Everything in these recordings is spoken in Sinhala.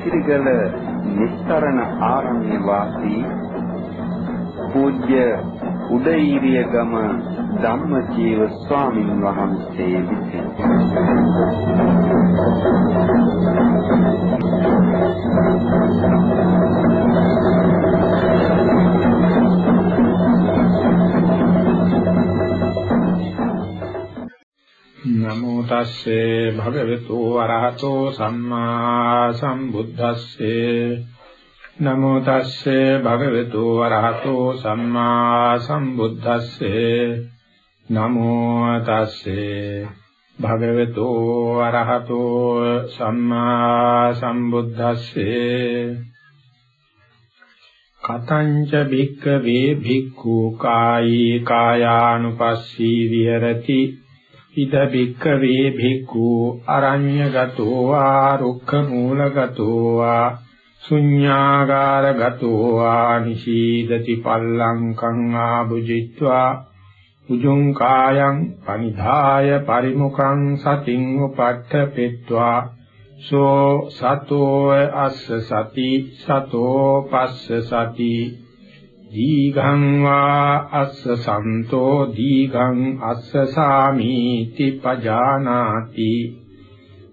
නීතිගල නිස්තරණ ආරණ්‍ය වාසී පූජ්‍ය උදේීරිය ගම ධම්මජීව ස්වාමින් වහන්සේ විසින්. තස්සේ භගවතු වරහතෝ සම්මා සම්බුද්දස්සේ නමෝ තස්සේ භගවතු වරහතෝ සම්මා සම්බුද්දස්සේ නමෝ තස්සේ භගවතු වරහතෝ සම්මා සම්බුද්දස්සේ කතංච භික්ඛ වේ භික්ඛු කායී කායානුපස්සී විහෙරති ඉද බික්කවේ භික්ඛු අරඤ්‍යගතෝ වා රුක්ඛ මූලගතෝ වා ශුඤ්ඤාගාරගතෝ වා නිශීදති පල්ලංකං ආභුජිත්වා උජුං කායං පනිධාය පරිමුඛං සතින් උපට්ඨපෙත්වා සෝ සතෝ අස්ස සති සතෝ පස්ස සති දීඝං වා අස්ස සන්තෝ දීඝං අස්ස සාමීති පජානාති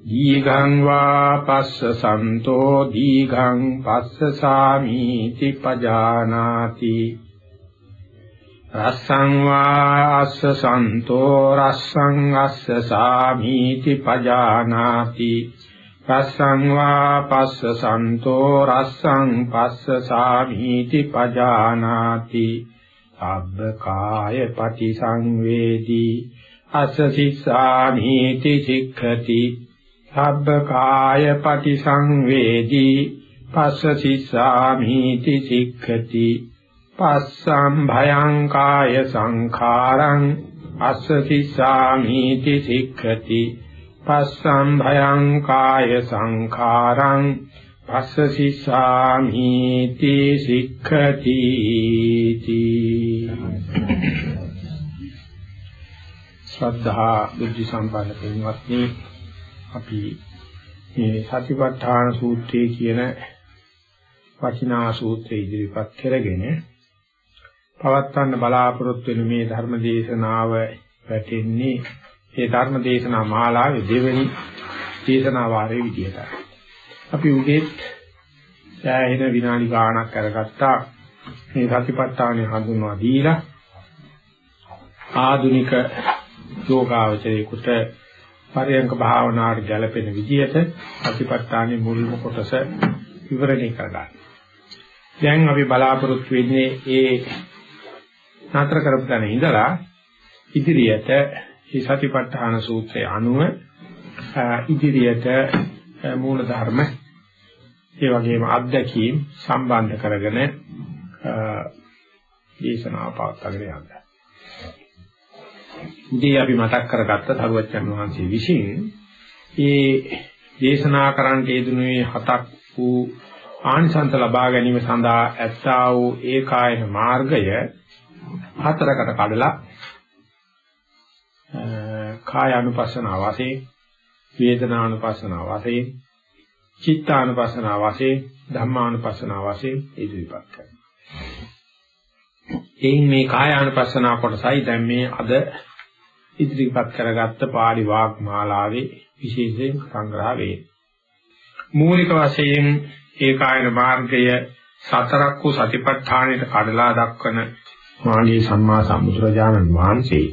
දීඝං වා පස්ස සන්තෝ දීඝං පස්ස සාමීති පජානාති රස්සං වා අස්ස සන්තෝ රස්සං අස්ස සාමීති පජානාති රස්සං වා පස්ස සන්තෝ රස්සං පස්ස සාමීති පජානාති. සබ්බ කාය පටිසංවේදී. අස්ස සිස්සාමීති සික්ඛති. සබ්බ කාය පටිසංවේදී. පස්ස සිස්සාමීති සික්ඛති. පස්සම් භයං කාය සංඛාරං. අස්ස සිස්සාමීති සික්ඛති. පස්සම් භයං කාය සංඛාරං පස්ස සිස්සාමි තී සික්ඛති ශ්‍රද්ධා බුද්ධ සම්පන්න පින්වත්නි අපි මේ සතිපට්ඨාන සූත්‍රයේ කියන වචිනා සූත්‍රය ඉදිරිපත් කරගෙන පවත්වන්න බලාපොරොත්තු වෙන මේ ධර්ම දේශනාව වැටෙන්නේ ඒ ධර්ම දේශනා මාලාවේ දෙවෙනි දේශනා වාරයේ විදියට. අපි උදේත් සෑහෙන විනාඩි ගාණක් කරගත්තා මේ සතිපට්ඨානය හඳුන්වා දීලා ආධුනික යෝගාවචරයේකට පරයන්ක භාවනාවට ගැලපෙන විදියට සතිපට්ඨානයේ මුල්ම කොටස විවරණය කරගන්න. දැන් අපි බලාපොරොත්තු වෙන්නේ ඒ නතර කරපු තැන ඉඳලා ඉදිරියට මේ සතිපට්ඨාන සූත්‍රය අනුව ඉදිරියට මූල ධර්ම ඒ වගේම අත්දැකීම් සම්බන්ධ කරගෙන දේශනාව පවත්වාගෙන යන්න. ඉතින් අපි මතක් කරගත්ත සරුවච්චන් වහන්සේ විසින් මේ දේශනා කරන්නට යෙදුනේ හතක් වූ ආනිසන්ත ලබා ගැනීම සඳහා ඇත්තා වූ ඒකායන මාර්ගය හතරකට කඩලා කායානුපස්සනාව වශයෙන් වේදනානුපස්සනාව වශයෙන් චිත්තානුපස්සනාව වශයෙන් ධම්මානුපස්සනාව වශයෙන් ඉදිරිපත් කරනවා. එයින් මේ කායානුපස්සනාව කොටසයි දැන් මේ අද ඉදිරිපත් කරගත්ත පාළි වාග් මාලාවේ විශේෂයෙන් සංග්‍රහ වේ. මූලික වශයෙන් ඒකායන මාර්ගය සතරක් වූ සතිපට්ඨානයට කඩලා දක්වන මාගේ සම්මා සම්බුදුරජාණන් වහන්සේ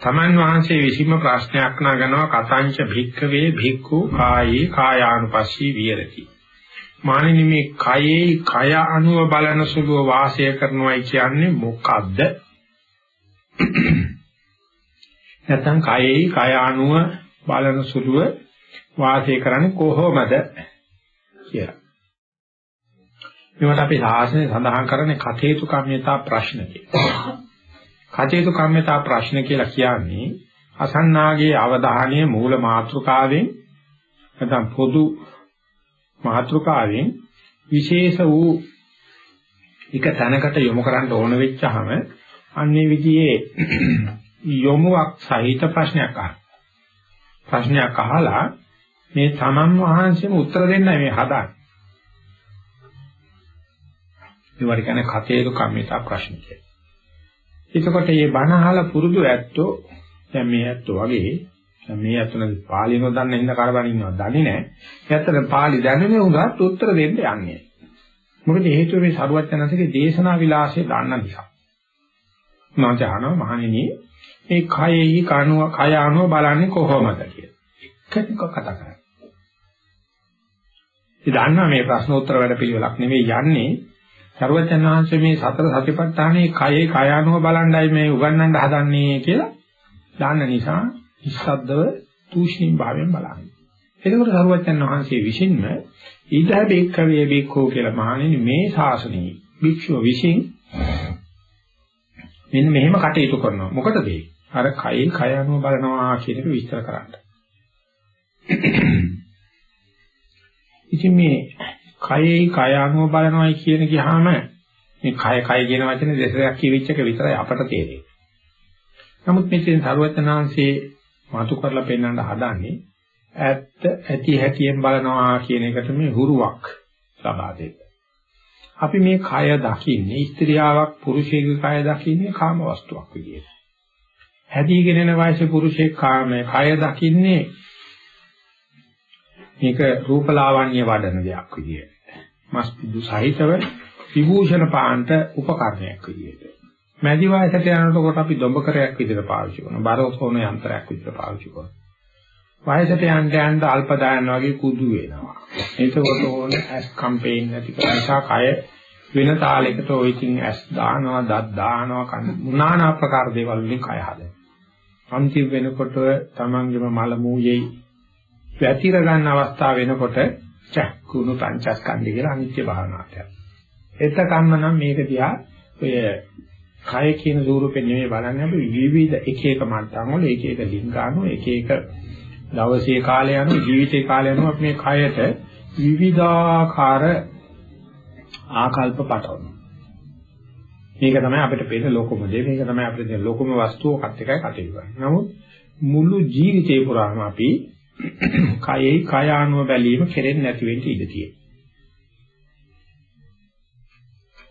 තමන් වහන්සේ විසින්ම ප්‍රශ්නයක් නගනවා කතංච භික්ඛවේ භික්ඛු කායේ කායානුපස්සී විහෙරති. මානිනි මේ කයේ කය අනුව බලන සුළුව වාසය කරනවායි කියන්නේ මොකද්ද? නැත්නම් කයේ කය අනුව බලන සුළුව වාසය කරන්නේ කොහොමද කියලා. මේවට අපි සාසනය සඳහන් කරන්නේ කතේතු කම්මිතා ප්‍රශ්න කියලා. කතේතු කම්මිතා ප්‍රශ්න කියලා කියන්නේ අසන්නාගේ අවධානයේ මූල මාතෘකාවෙන් නැත්නම් පොදු මාතෘකාවෙන් විශේෂ වූ එක තැනකට යොමු කරන්න ඕන වෙච්චහම අන්නේ විදිහේ යොමුවක් සහිත ප්‍රශ්නයක් අහන. ප්‍රශ්නයක් අහලා මේ තමන් වහන්සේම උත්තර දෙන්නයි මේ හදාන්නේ. ඒවට කියන්නේ කතේක කම්මිතා ප්‍රශ්න කියලා. එතකොට මේ බණ අහලා පුරුදු ඇත්තෝ දැන් මේ ඇත්තෝ වගේ දැන් මේ ඇත්තන පාලි නොදන්න හින්දා කරබන් ඉන්නවා දන්නේ නැහැ. ඇත්තට පාලි දැනුනේ උගත් උත්තර දෙන්න යන්නේ. මොකද හේතුව මේ සරුවචනන්සේගේ දේශනා විලාසය දන්න නිසා. මම කියනවා මහණෙනි මේ කයෙහි කනුව කය අනුව බලන්නේ කොහොමද කියලා. එකනික කතා කරන්නේ. ඉතින් දන්නවා මේ ප්‍රශ්න උත්තර වැඩ පිළිවෙලක් නෙවෙයි යන්නේ සරුවචන වහන්සේ මේ සතර සතිපට්ඨානයේ කයේ කය අනුව බලන්නයි මේ උගන්වන්න හදන්නේ කියලා දාන්න නිසා ඉස්සද්දව තූෂ්ණීම් භාවයෙන් බලන්නේ. එතකොට සරුවචන වහන්සේ විසින්ම ඊදහ බේක්කවේ බේක්කෝ කියලා මහණෙනි මේ ශාසනයේ භික්ෂුව විසින් මෙන්න මෙහෙම කටයුතු කරනවා. මොකටද ඒ? අර කයේ කය අනුව බලනවා කියන එක විස්තර කරන්න. ඉතින් මේ කයේ කය අනුව බලනවායි කියන ගියාම මේ කය කය කියන වචනේ දෙසරයක් කියවිච්ච එක විතරයි අපට තේරෙන්නේ. නමුත් මෙතෙන් සරුවචනාංශේ මාතු කරලා පෙන්වන්න හදන්නේ ඇත්ත ඇති හැටියෙන් බලනවා කියන එකට මේ හුරුවක් ලබා දෙන්න. අපි මේ කය දකින්නේ ස්ත්‍රියාවක් පුරුෂයෙකුගේ කය දකින්නේ කාම වස්තුවක් විදියට. හැදීගෙන යන වයසේ පුරුෂයෙක් කාමයේ කය දකින්නේ මේක රූපලාවන්‍ය වඩන දෙයක් විදියට. මස් පිදු සහිතව විභූෂණ පාන්ට උපකරණයක් විදියට. මැදි වයසට යනකොට අපි දොඹකරයක් විදියට පාවිච්චි කරනවා. බරෝසෝන යන්ත්‍රයක් විදියට පාවිච්චි කරනවා. වයසට යන්න යන්න අල්පදායන් වගේ කුදු වෙනවා. එතකොට ඕන ඇස් කම්පේන් නැති නිසා කය වෙන තාලයකට ඔය ඉතින් ඇස් දානවා, දත් දානවා, කන নানা ආකාර දේවල් වලින් කය හදනවා. අන්තිම වෙනකොට තමන්ගේම මල මූයේ වැතිර ගන්න අවස්ථාව වෙනකොට චක්කුණු පංචස්කන්ධය කියලා අනිත්‍ය භාවනාවට යනවා. එතකම්ම නම් මේක දිහා ඔය කය කියන ස්වරූපෙ නෙමෙයි බලන්නේ අපි විවිධ එක එක මට්ටම් වල එක එක ලිංගාණු එක එක දවසේ කාලය යන ජීවිතේ කාලය යන අපි මේ කයට විවිධාකාර ආකල්ප පටවනවා. මේක තමයි අපිට පේන ලෝකම දේ මේක තමයි අපිට දෙන ලෝකම වස්තුවකත් එකයි කටයුතු කරන්නේ. නමුත් මුළු ජීවිතේ පුරාම අපි කයෙහි කය ආනුව බැලීම කෙරෙන්නේ නැති වෙන්න ඉඩ තියෙනවා.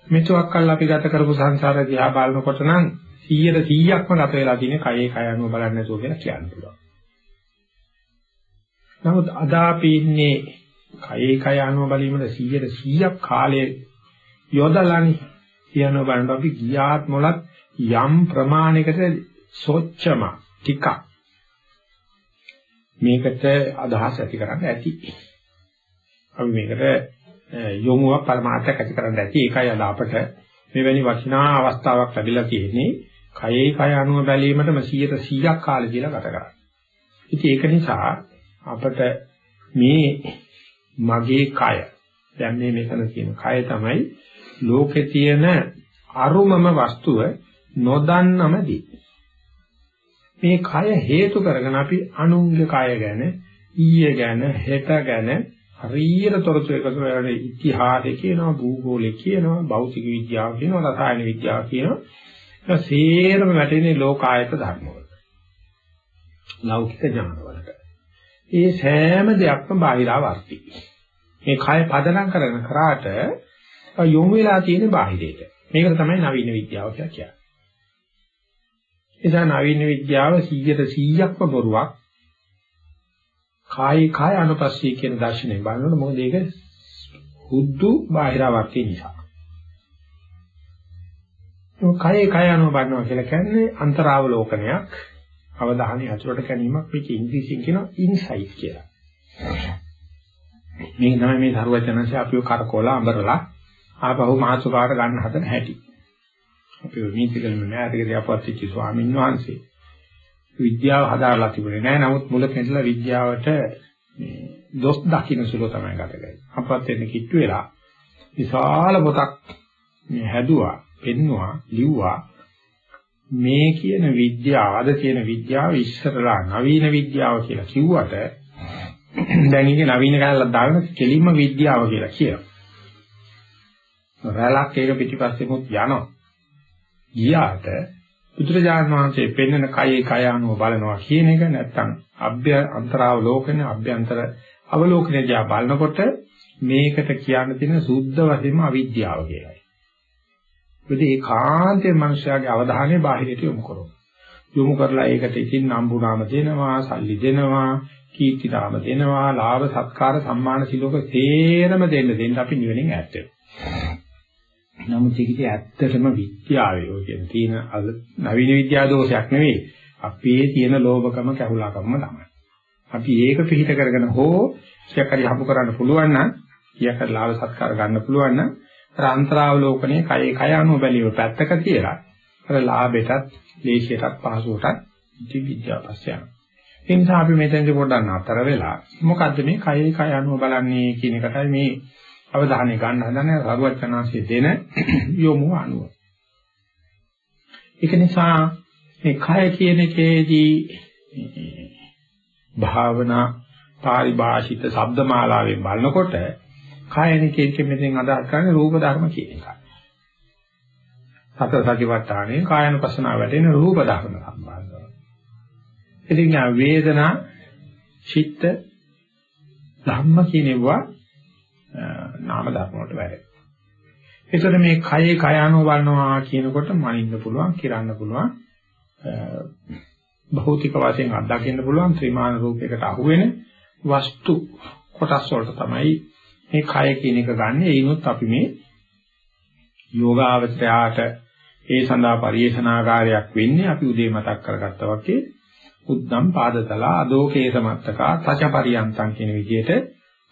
මෙතුවක් කල් අපි ගත කරපු සංසාර දිහා බලනකොට නම් 100ට 100ක්ම ගත වෙලා තියෙන කයේ කය ආනුව බලන්නේ නැතුව කියලා කියන්න පුළුවන්. නමුත් අද අපි ඉන්නේ කයේ කය ආනුව බැලීමට 100ට 100ක් කාලය යොදලානේ කියනවා බලන්න අපි ගියාත් මොලත් යම් ප්‍රමාණයකට සොච්චම ටිකක් මේකට අදහස් ඇති කරන්න ඇති. අපි මේකට යොමුවක් පරමාර්ථයක් ඇති කරන්න ඇති. ඒකයි අද අපට මෙවැනි වටිනා අවස්ථාවක් ලැබිලා තියෙන්නේ. කයේ කය අනුව බැලීමටම 100%ක් කාලය කියලා ගත කරන්නේ. ඉතින් ඒක නිසා අපට මේ මගේ කය දැන් මේ මෙතන තියෙන කය තමයි ලෝකේ තියෙන අරුමම වස්තුව නොදන්නම දී. මේ කය හේතු කරගෙන අපි අනුන්ගේ කය ගැන ඊය ගැන හෙට ගැන හරියට තොරතුරු එකතු කරගෙන ඉතිහාසය කියනවා භූගෝලය කියනවා භෞතික විද්‍යාව කියනවා රසායන විද්‍යාව කියනවා. ඒක සේරම වැටෙන්නේ ලෝකායත ධර්ම වලට ලෞකික ඥාන වලට ඒ සෑම දෙයක්ම බාහිරාවර්ති මේ කය පදනම් කරගෙන කරාට යොමු වෙලා තියෙන බාහිරයට. මේකට තමයි නවීන විද්‍යාව කියලා කියන්නේ. එසා නවීන විද්‍යාව 100ට 100ක්ම බොරුවක්. කායි කාය අනුපස්සී කියන දර්ශනය බලනකොට මොකද ඒක හුද්දු බාහිරවර්ති නිසා. ඒ කායේ කාය අනුව බලනවා කියලා කියන්නේ අන්තරාවලෝකනයක්. අවධානය අතුරට ගැනීමක් මේක ඉංග්‍රීසියෙන් කියනවා ඉන්සයිට් කියලා. මේක තමයි මේ සරුවචනanse අපිව කරකෝලා අඹරලා ආපහු මාසුකාට ගන්න හදන හැටි. අපි නීතිකලම න්යායතිකදී අපවත්ච්ච ස්වාමීන් වහන්සේ විද්‍යාව හදාarලා තිබුණේ නැහැ. නමුත් මුල කෙඳලා විද්‍යාවට මේ දොස් දකින්න සුළු තමයි ගත කරන්නේ. අපවත් වෙන්න කිට්ටු වෙලා විශාල පොතක් මේ හැදුවා, පෙන්නවා, ලිව්වා. මේ කියන විද්‍යාව, අද කියන විද්‍යාව ඉස්සරලා නවීන විද්‍යාව කියලා කිව්වට දැන් ඉන්නේ නවීන කාලයක් දාගෙන කෙලින්ම විද්‍යාව කියලා කියනවා. රැලක් එක පිටිපස්සෙමුත් යනවා. ගියාට බුදුරජාණන් වහන්සේ පෙන්වන කයේ කය අනුව බලනවා කියන එක නැත්තම් අභ්‍ය අන්තරාවලෝකන අභ්‍යන්තර අවලෝකනය දිහා බලනකොට මේකට කියන්න තියෙන සුද්ධ වශයෙන්ම අවිද්‍යාව කියලායි. මොකද ඒ කාන්තේ මනුෂ්‍යයාගේ අවධානය බාහිරට යොමු කරනවා. යොමු කරලා ඒකට ඉතින් නම්බුනාම දෙනවා, සල්ලි දෙනවා, කීර්ති නාම දෙනවා, ලාභ සත්කාර සම්මාන සිලෝක තේරම දෙන්න දෙන්න අපි නිවෙනින් ඈත් වෙනවා. නමුත් ඒකේ ඇත්තටම විද්‍යාවේ ඔය කියන තියෙන නවීන විද්‍යා දෝෂයක් නෙවෙයි. අපේ තියෙන ලෝභකම කැහුලාකම තමයි. අපි ඒක පිළිහිට කරගෙන හෝ කියක් හරි හම්බ කරන්න පුළුවන් නම් කියක් හරි ලාභ සත්කාර ගන්න පුළුවන් නම් අර අන්තරාවලෝකනේ කයේ කය අනුව බැලීම පැත්තක තියලා අර ලාභයටත්, දේශයටත්, පහසුවටත් ඉති විද්‍යාව පස්සේ යනවා. ඒ නිසා අපි මෙතෙන්දි පොඩ්ඩක් නතර වෙලා මොකද්ද මේ කයේ කය අනුව බලන්නේ කියන එකටයි මේ අවධානය ගන්න හදන සරුවචනාංශයේ දෙන යොමු අනුව. ඒක නිසා මේ කය කියන එකේදී භාවනා පාරිභාෂිත ශබ්දමාලාවෙන් බලනකොට කායන කියන මෙතෙන් අදහස් කරන්නේ රූප ධර්ම කියන එකයි. සතර සතිපට්ඨානේ කායනුපස්සනාව වැටෙන රූප ධර්ම සම්බන්ධව. ඉතින් වේදනා චිත්ත ධම්ම කියනවා නාම ධර්ම වලට වැඩේ. ඒතර මේ කයේ කය අනුව බලනවා කියනකොට මනින්න පුළුවන්, කිරන්න පුළුවන්, භෞතික වශයෙන් අත්දකින්න පුළුවන් ත්‍රිමාන රූපයකට අහුවෙන වස්තු කොටස් වලට තමයි මේ කය කියන එක ගන්න. ඒනොත් අපි මේ යෝගාවචරයාට ඒ සඳහා පරිේශනාකාරයක් වෙන්නේ අපි උදේ මතක් කරගත්තා වගේ උද්දම් පාදතල අදෝකේ සමත්තකා තච පරියන්තං කියන විදිහට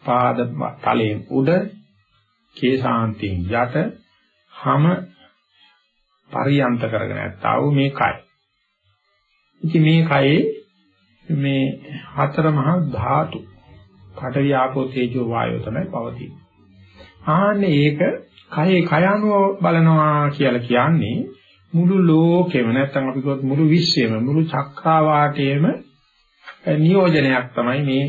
පාද තලයෙන් උඩ කේසාන්තයෙන් යට හැම පරියන්ත කරගෙන ඇත්තා වූ මේ කය. ඉතින් මේ කයේ මේ හතර මහා ධාතු පඨවි ආපෝ තේජෝ වායෝ තමයි පවතින්නේ. ආන්නේ ඒක කයේ කයනුව බලනවා කියලා කියන්නේ මුළු ලෝකෙම නැත්නම් අපි කියවත් මුළු විශ්වෙම මුළු චක්‍රාවාටයේම නියෝජනයක් තමයි මේ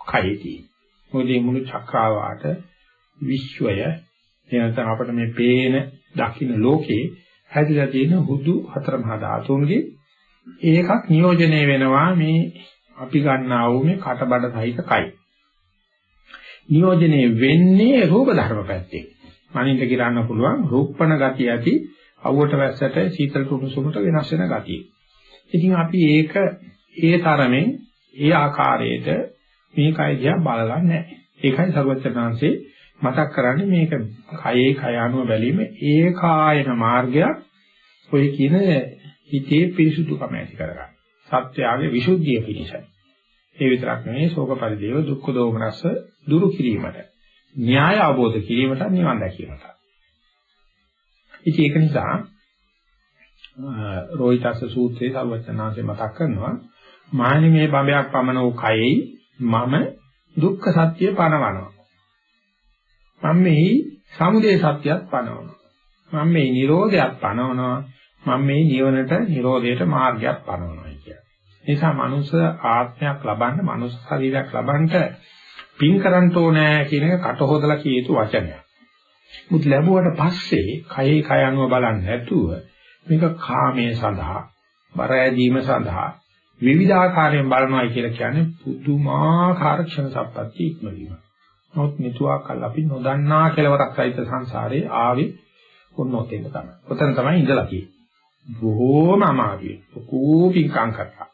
කයේ තියෙන්නේ. මොකද මේ මුළු චක්‍රාවාට විශ්වය එනතන අපිට මේ පේන දකින්න ලෝකේ හැදිලා තියෙන හුදු හතර මහා ධාතුන්ගේ ඒකක් නියෝජනය වෙනවා මේ අපි ගන්නා වූ මේ කටබඩ සහිත කයි. නියෝජනය වෙන්නේ රූප ධර්ම පැත්තේ. මනින්ද කිරන්න පුළුවන් රූපණ ගතිය ඇති අවුවට වැස්සට සීතල කුණුසුමට වෙනස් වෙන ගතිය. ඉතින් අපි ඒක ඒ තරමෙන් ඒ ආකාරයට මේ කය දිහා බලලා නැහැ. ඒකයි සර්වචනාංශේ මතක් කරන්නේ මේක කයේ කය අනුව බැලීම ඒකායන මාර්ගයක් ඔය කියන හිතේ පිරිසුදුකම ඇති කරගන්න. සත්‍යයේ විසුද්ධිය පිණිසයි. ඒ විතරක් නෙවෙයි ශෝක පරිදේව දුක්ඛ දෝමනස්ස දුරු කිරීමට. න්‍යාය අවබෝධ කිරීමට නිවන් දැකීමට. ඉතින් ඒක නිසා රෝහිතස්ස සූත්‍රයේ සර්වචනාංශේ මතක් කරනවා මානි මේ බඹයක් පමණ වූ කයෙහි මම දුක්ඛ සත්‍ය පනවනවා. මම මේ සමුදය සත්‍යයක් පනවනවා. මම මේ නිරෝධයක් පනවනවා. මම මේ නිවනට නිරෝධයට මාර්ගයක් පනවනවා කියන්නේ. නිසා මනුස්ස ආත්මයක් ලබන්න, මනුස්ස ශරීරයක් ලබන්න පින් කරන්න ඕනේ කියන එක කට හොදලා කිය යුතු වචනයක්. මුත් ලැබුවට පස්සේ කයේ කය අනුව බලන්නේ නැතුව මේක කාමයේ සඳහා, බර ඇදීම සඳහා විවිධාකාරයෙන් බලනවා කියලා කියන්නේ පුදුමාකාර ක්ෂණ සම්පත්‍ය ඉක්මවීම. නමුත් මෙතුවාකල් අපි නොදන්නා කෙලවරක් සහිත සංසාරේ ආවේ කොන්නෝතේක තමයි. ඔතන තමයි ඉඳලා තියෙන්නේ. බොහෝම අමාරුයි. ලොකු පිංකම් කරලා.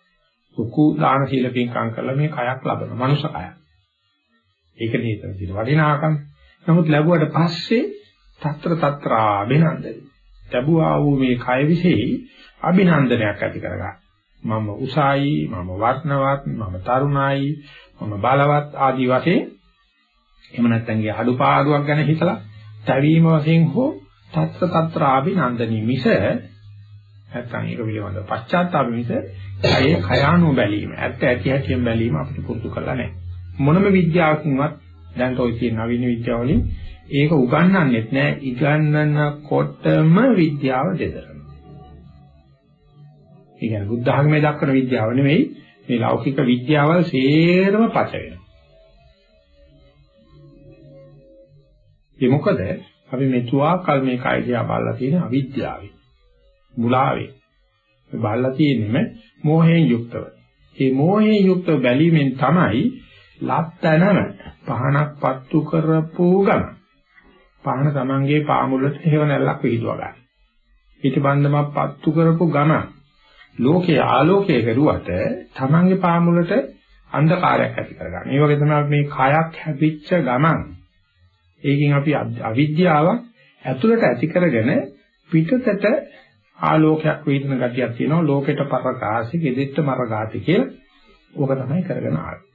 ලොකු දාන සීල පිංකම් කරලා මේ කයක් ලබන මනුෂ්‍ය කයක්. ඒක නේතර දින වටිනාකම්. නමුත් ලැබුවට පස්සේ తත්‍ර తත්‍රා අභිනන්දනයි. ලැබුවා වූ මේ කය વિશે අභිනන්දනයක් ඇති කරගන්න. මම උසයි මම වර්ණවත් මම තරුණයි මම බලවත් ආදී වශයෙන් එහෙම නැත්නම් ගේ අඩුපාඩුවක් ගැන හිතලා තැවීම වශයෙන් හෝ තත්ත්ව తත්‍ර ආභිනන්දනී මිස නැත්නම් ඒක පිළිබඳව පශ්චාත්තාප මිස ඒ කයානු බැලීම ඇත්ත ඇති හැටියෙන් බැලීම අපිට පුරුදු කරලා නැහැ මොනම විද්‍යාවකින්වත් දැන් ඔය තියෙන නවීන විද්‍යාව වලින් ඒක උගන්වන්නෙත් නෑ ඉගන්වනකොටම විද්‍යාව දෙදරනවා. ඒ කියන්නේ බුද්ධ ධර්මයේ දක්වන විද්‍යාව නෙවෙයි මේ ලෞකික විද්‍යාවල් සේරම පච වෙනවා. ඒ මොකද අපි මෙතුආ කල් මේ කයිදියා බලලා තියෙන අවිද්‍යාවේ මුලාවේ මේ බලලා තියෙනෙම මෝහයෙන් යුක්තව. මේ මෝහයෙන් යුක්තව බැලීමෙන් තමයි ලත්තනම පහනක් පත්තු කරපු ගම. පහන තමන්ගේ පාමුලට හේව නැල්ලක් විහිදුවා ගන්න. ඊට බන්ධමක් පත්තු කරපු ගම ලෝකයේ ආලෝකය කරුවට තමන්ගේ පාමුලට අන්ධකාරයක් ඇති කරගන්න. ඒ වගේ තමයි මේ කයක් හැපිච්ච ගමන් ඒකෙන් අපි අවිද්‍යාවක් ඇතුළට ඇති කරගෙන පිටතට ආලෝකයක් වේදන ගතියක් තියෙනවා ලෝකෙට පරකාසි gedetta මරගාති කියලා ඕක තමයි කරගෙන ආවේ.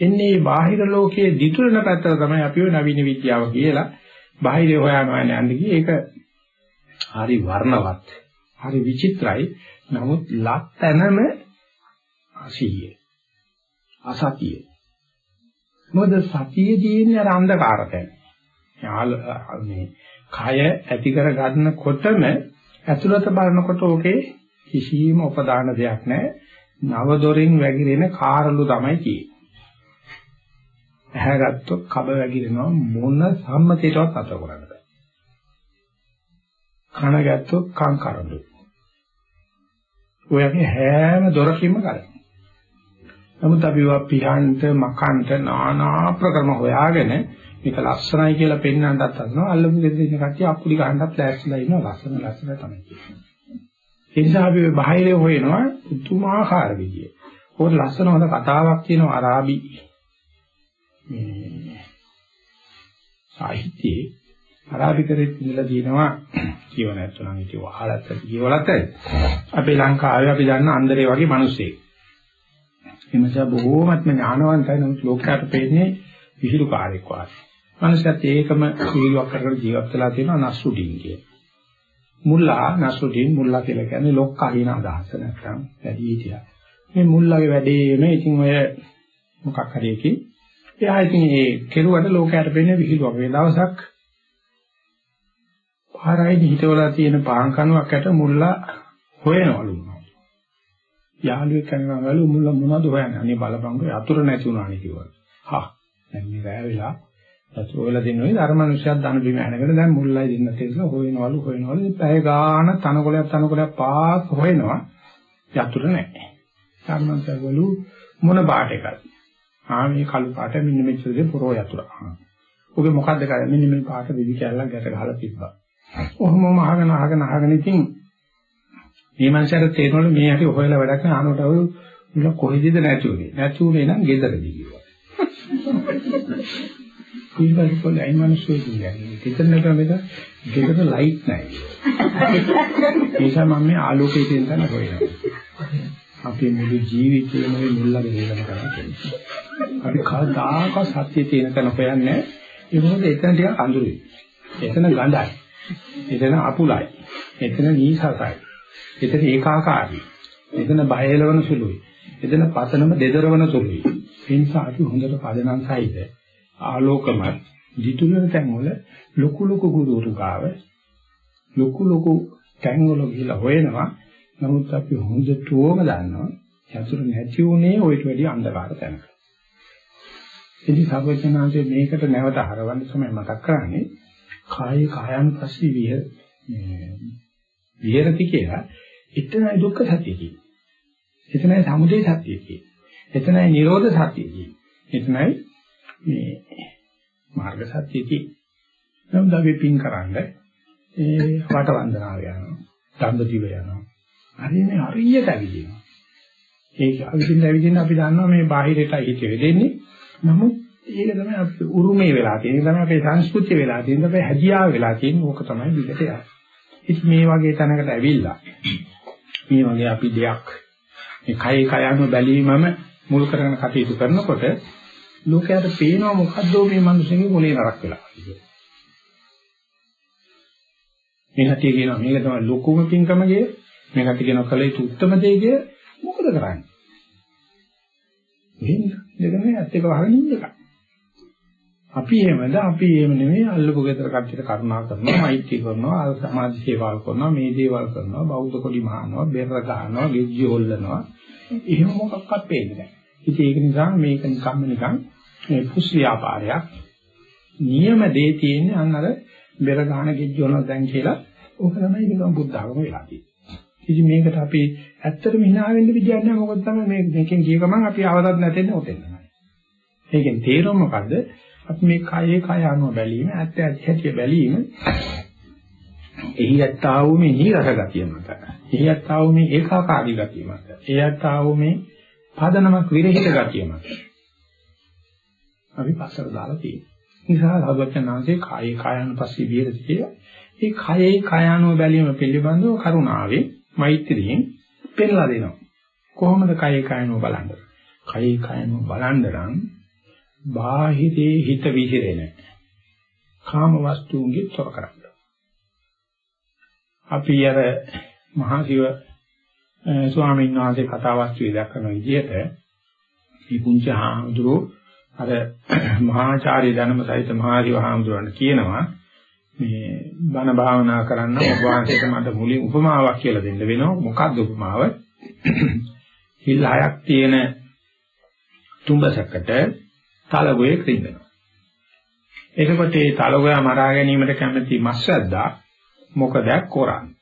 එන්නේ මේ බාහිර ලෝකයේ දිතුරන පැත්තට තමයි අපි ඔය නවීන විද්‍යාව කියලා බාහිර හොයනවා යන්නේ ගියේ ඒක හරි වර්ණවත් හරි විචිත්‍රයි නමුත් ලක්තැනම අසීය. අසතිය. මොකද සතියේ තියෙන අර අන්ධකාරතන මේ කය ඇති කර ගන්නකොටම ඇතුළත බලනකොට ඕකේ කිසිම උපදාන දෙයක් නැහැ. නව දොරින් වැగిරෙන කාරළු තමයි තියෙන්නේ. ඇහැගත්තොත් කබ වැగిරෙනවා මොන සම්මතයටවත් අත කරන්න බෑ. කන ගැත්තොත් කන් කරඬු. ඔයගේ හැම දොරකින්ම කරන්නේ. නමුත් අපි වා පියන්ත මකන්ත নানা ප්‍රකරම හොයාගෙන මේක ලස්සනයි කියලා පෙන්වන්නත් හදනවා අල්ලමු ගෙදර ඉන්න කට්ටිය අප්පුඩි ගහන්නත් ලෑස්තිලා ඉන්නවා ලස්සන ලස්සන තමයි කියන්නේ. ඒ නිසා අපි බාහිර හොයනවා පුදුමාකාර විදිය. ඕක ලස්සන හොඳ කතාවක් තියෙනවා අරාබි මේ සාහිත්‍යයේ අරාබිකරෙත් ඉඳලා දිනවා කියව නැත්නම් ඒක වහලත් කියවලත් අපේ ලංකාවේ අපි දන්න අන්දරේ වගේ මිනිස්සෙක්. එමසා බොහෝමත්ම ඥානවන්තයි නමුත් ලෝකයට පෙන්නේ විහිළුකාරයෙක් වගේ. මිනිස්සුත් ඒකම විහිළුවක් කරගෙන ජීවත් වෙලා තියෙනවා නසුඩින් කිය. මුල්ලා නසුඩින් මුල්ලා කියලා කියන්නේ ලොක්කා කියන අදහස නැත්නම් වැඩි හිටියා. මේ මුල්ලාගේ වැඩේම ඉතින් ඔය මොකක් හරි එකේ එයා ඉතින් ඒ කෙරුවට ලෝකයට පෙන්නේ විහිළුවක්. මේ දවසක් පාරයි හිතවලා තියෙන පාන් කණුවක් ඇට මුල්ලා හොයනවලු. යාළුවෙක් කනවලු මුල්ලා මොනවද හොයන්නේ? අනේ බලපංගෝ යතුරු නැති වුණානේ කිව්වා. හා දැන් මේ රැය වෙලා යතුරු වල දෙන්නේ ධර්මනුෂ්‍යයක් දන බිම ඇනගෙන දැන් මුල්ලයි දෙන්න තේරෙන හොයනවලු හොයනවලු පැය ගාන තනකොලයක් තනකොලයක් පාස් හොයනවා යතුරු නැහැ. ධර්මන්තවලු මොන බාට එකද? ආ මේ කළු පාට මෙන්න මෙච්චරේ පොරෝ යතුරා. ඔගේ මොකද්ද කරන්නේ? මෙන්න මේ පාට දෙවි කැල්ලක් ගැට ගහලා තිබ්බා. ඔහොමම අහගෙන අහගෙන අහගෙන ඉතින් මේ මනසට තේරෙනවලු මේ හැටි හොයලා වැඩක් නෑ ආනකොට අවු මුල කොහෙදද නැති උනේ. නැති උනේ නම් ගෙදරදී කිව්වා. ඊළඟට කොල්ල අයි මිනිස්සු කියන්නේ. ගෙදර නැතර මේක ගෙදර ලයිට් නැහැ. ඒ නිසා මම මේ ආලෝකයේ තියෙන තැන හොයනවා. අපේ මුළු ජීවිතේම මේ මුල්ලගේ දේවල් කරන්නේ. අපි කවදාකවත් සත්‍ය තියෙන තැන හොයන්නේ ඒ මොකද එතන ටිකක් අඳුරුයි. එතන ගඳයි. එතන අපුලයි. එතන නීසසයි. එතන ඒකාකාරයි. එතන බයලවන සුළුයි. එතන පතනම දෙදරවන සුළුයි. ඒ නිසා අපි හොඳට පදනම් සහිත ආලෝකමත් දිතුලන තැන් වල ලොකු ලොකු ගුරුතුරු ගාව ලොකු ලොකු තැන් වල ගිහිලා හොයනවා නමුත් අපි හොඳටම දන්නවා චතුර නැති උනේ ඔයිට වැඩි අන්ධකාර තැනක. ඉතින් සර්වඥාන්සේ මේකට නැවත හරවන්න තමයි මතක් කරන්නේ කාය කායන් පස්සේ විහ විහෙරති කියලා එතනයි දුක්ඛ සත්‍ය කියන්නේ. එතනයි සමුදය සත්‍ය කියන්නේ. එතනයි නිරෝධ සත්‍ය කියන්නේ. එතනයි මේ මාර්ග සත්‍ය කියන්නේ. නමුත් අපි පින් කරන්නේ ඒ වට වන්දනාව යනවා. දන්ද දිව යනවා. හරියනේ හරියට ඇවිදිනවා. ඒක අවිදින්න ඇවිදින්න අපි දන්නවා මේ බාහිරටයි හිත වෙදෙන්නේ. නමුත් ඒක තමයි අපි උරුමේ වෙලා තියෙන. ඒක තමයි අපේ සංස්කෘතිය වෙලා තියෙන. අපේ හැදියාව වෙලා තියෙන. ඕක තමයි විකට යන්නේ. ඉතින් මේ වගේ තැනකට ඇවිල්ලා මේ වගේ අපි දෙයක් මේ කය කයano බැලීමම මුල් කරගෙන කටයුතු කරනකොට ලෝකයට පේනවා මොකද්ද මේ මිනිස්සුන්ගේ මොලේ නරක වෙලා කියලා. මේ හැටි කියනවා මේක තමයි ලොකුම පින්කම කියලා. මේකට කියන කල යුතු උත්තරම දේ කිය මොකද කරන්නේ? එහෙම දෙකම ඇත්ත එක වහගෙන ඉන්න එකයි. අපි එහෙමද අපි එහෙම නෙමෙයි අල්ලපු ගෙදර කට්ටියට කරුණා කරනවා මෛත්‍රී කරනවා සමාජ සේවාව කරනවා මේ දේවල් කරනවා බෞද්ධ කොඩි මහනවා බෙර ගන්නවා ගෙජ්ජි හොල්ලනවා එහෙම මොකක්වත් පේන්නේ නැහැ. ඉතින් ඒක නිසා මේක නිකම්ම නිකන් මේ පුස් ව්‍යාපාරයක් නියම දේ තියෙන්නේ අන්න අර බෙර ගන්න ගෙජ්ජි හොල්ලන දැන් කියලා ඕක තමයි නිකන් බුද්ධ ආගම වෙලා තියෙන්නේ. ඉතින් මේකට අපි ඇත්තටම hina වෙන්න විදියක් නැහැ මොකද තමයි මේ මේකෙන් ගිය ගමන් අපි අවදත් නැතෙන්නේ ඔතෙන් තමයි. මේකෙන් තේරුම මොකද්ද? අපි මේ කයේ කය අනුව බැලීම ඇත්ත ඇති හැටි බැලීම එහි යත්තා වූ මේ නීරස ගතිය මත එහි යත්තා වූ මේ ඒකාකාරී ගතිය මත එහි යත්තා වූ මේ පදනමක් විරහිත ගතිය මත. අපි පස්සට දාලා තියෙනවා. නිසා භගවත්යන්ාංශේ කායේ කායानुපස්සී විහෙරති කියලා. ඒ කයේ කයano බැලීම පිළිබඳව කරුණාවේ මෛත්‍රියෙන් පෙන්ලා දෙනවා. කොහොමද කයේ කයano බලන්නේ? කයේ කයano බලන්න නම් බාහිරේ හිත විහිරෙන කාම වස්තුන්ගේ තොර කරන්න. අපි අර මහා ශිව ස්වාමීන් වහන්සේ කතාවස්තුවේ දක්වන විදිහට මේ පුංචි හාමුදුරුවෝ අර මහාචාර්ය ධනම සහිත මහා ශිව හාමුදුරන් කියනවා මේ බණ භාවනා කරන්න ඔබ වහන්සේට මට මුලින් උපමාවක් කියලා දෙන්න වෙනවා මොකක්ද උපමාව? හිල් හයක් තියෙන තුඹසකට තලගොයේ ක්‍රින්දනවා. එතකොට මේ තලගොයා මරා ගැනීමට කැමති මස්සද්දා මොකද කරන්නේ?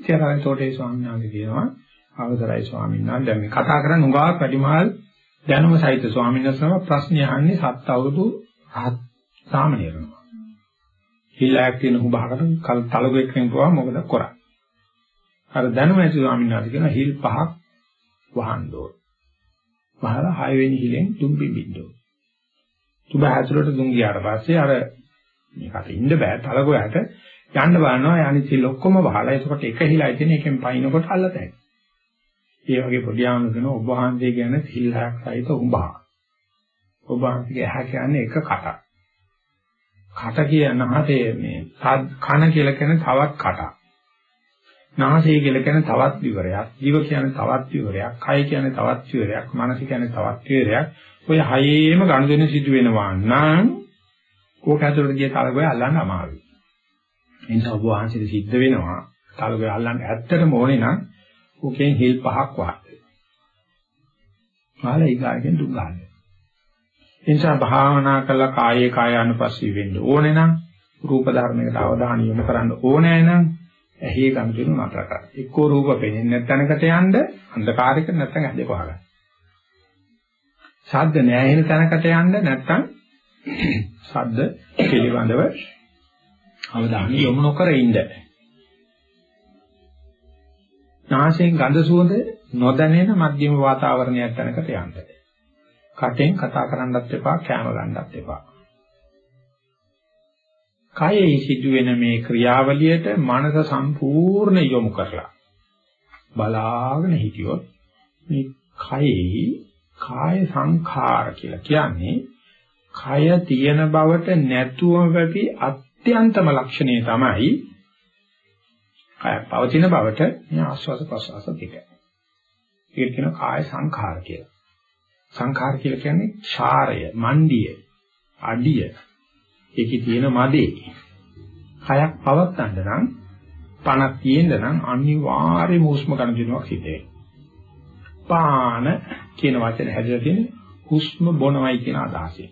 ඉතින් ඒ ස්වාමීන් වහන්සේ කියනවා අවසරයි ස්වාමීන් වහන්සේ දැන් මේ කතා කරන්නේ උගා වැඩිමහල් දැනුම සහිත ස්වාමීන් වහන්සේම ප්‍රශ්න අහන්නේ සත් අවුරුදු රහත් සාමණේරනවා. හිල්ලයක් තියෙන උභාකට තලගොයෙක් වෙනවා මොකද කරන්නේ? අර දැනුම ඇති ස්වාමීන් වහන්සේ කියන හිල් පහක් වහන්න ඕන. වහලා හය වෙනි හිලෙන් තුන් බින්දින්න. තුබ ඇතුළට දුන් ගියාට පස්සේ අර මේකට ඉන්න බෑ තලගොයට යන්න බලනවා අනිත් හිල් ඔක්කොම වහලා ඒකට එක හිලයි තියෙන එකෙන් පයින්නකොට අල්ලතයි. ඒ වගේ පොඩි ආමගෙන ඔබ වහන්සේ කියන හිල් හයක් සහිත උඹා. ඔබ වහන්සේගේ ඇහැ කියන්නේ එක කටක්. කට කියන හතේ මේ කන කියලා කියන තවත් කටක්. නාසය කියලා කියන්නේ තවත් විවරයක්, ජීව කියන්නේ තවත් විවරයක්, කය කියන්නේ තවත් විවරයක්, මනස කියන්නේ තවත් විවරයක්. ඔය හයේම ගනුදෙනු සිදු වෙනවා නම් ඕක ඇතුළට ගිය තලගොය අල්ලන්න අමාරුයි. ඒ නිසා ඔබ වහන්සේට සිද්ධ වෙනවා තලගොය අල්ලන්න ඇත්තටම ඕනේ නම් ඕකෙන් හිල් පහක් වහන්න. මාළේ ඊගාගෙන් දුක් ගන්න. ඒ නිසා භාවනා කළා කායේ කාය අනුපස්සී වෙන්න ඕනේ නම් රූප ධර්මයකට අවධානය යොමු කරන්න ඕනේ නම් ඇහි ගනුදෙනු නතර කරන්න. එක්කෝ රූප පෙනෙන්නේ නැත්නම්කට යන්න අන්ධකාරයක නැත්නම් ඇද්දේ පහගන්න. ශබ්ද නැහැ තැනකට යන්න නැත්නම් ශබ්ද පිළිබඳව අවධානය යොමු නොකර ඉන්න. නාසයෙන් ගඳ සුවඳ නොදැනෙන මධ්‍යම වාතාවරණයක් තැනකට යන්න. කටෙන් කතා කරන්නත් එපා, කෑම ගන්නත් එපා. කයෙහි සිදුවෙන මේ ක්‍රියාවලියට මනස සම්පූර්ණ යොමු කරලා බලාගෙන හිටියොත් මේ කයෙහි කාය සංඛාර කියලා කියන්නේ කය තියෙන බවට නැතුවම පැපි අත්‍යන්තම ලක්ෂණය තමයි කය පවතින බවට මේ ආස්වාද ප්‍රසවාස දෙක. ඒක කියන කාය සංඛාර කියලා. සංඛාර කියලා කියන්නේ ඡාරය, මණ්ඩිය, අඩිය, ඒකේ තියෙන මදේ හයක් පවත්තන්න නම් පණක් තියෙන්න නම් අනිවාර්යයෙන්ම හුස්ම ගන්න දෙනවා සිද්ධ පාන කියන වචනේ හැදලා තියෙන හුස්ම බොනවයි කියන අදහසෙන්.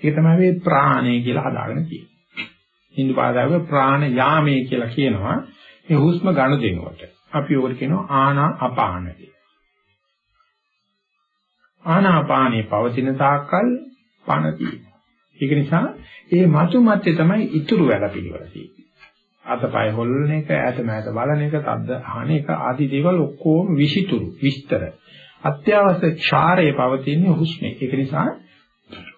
ඒක තමයි මේ ප්‍රාණය කියලා හදාගෙන තියෙන්නේ. හින්දු භාෂාවේ ප්‍රාණ යාමේ කියලා කියනවා මේ හුස්ම ගන්න දෙනකොට. අපි ඕකට කියනවා ආනා අපාන කියලා. ආනාපානේ පවතින තාක්කල් පණ තියෙනවා. ඒක නිසා මේ මතු මතේ තමයි ඉතුරු වැඩ පිළිවෙල තියෙන්නේ. අතපය හොල්ලන එක, ඇත මෑත බලන එක, තද්ද අහන එක ආදී දේවල් ඔක්කොම විසිතුරු විස්තර. අත්‍යවශ්‍ය ඡාරයේ පවතින හුස්මේ. ඒක නිසා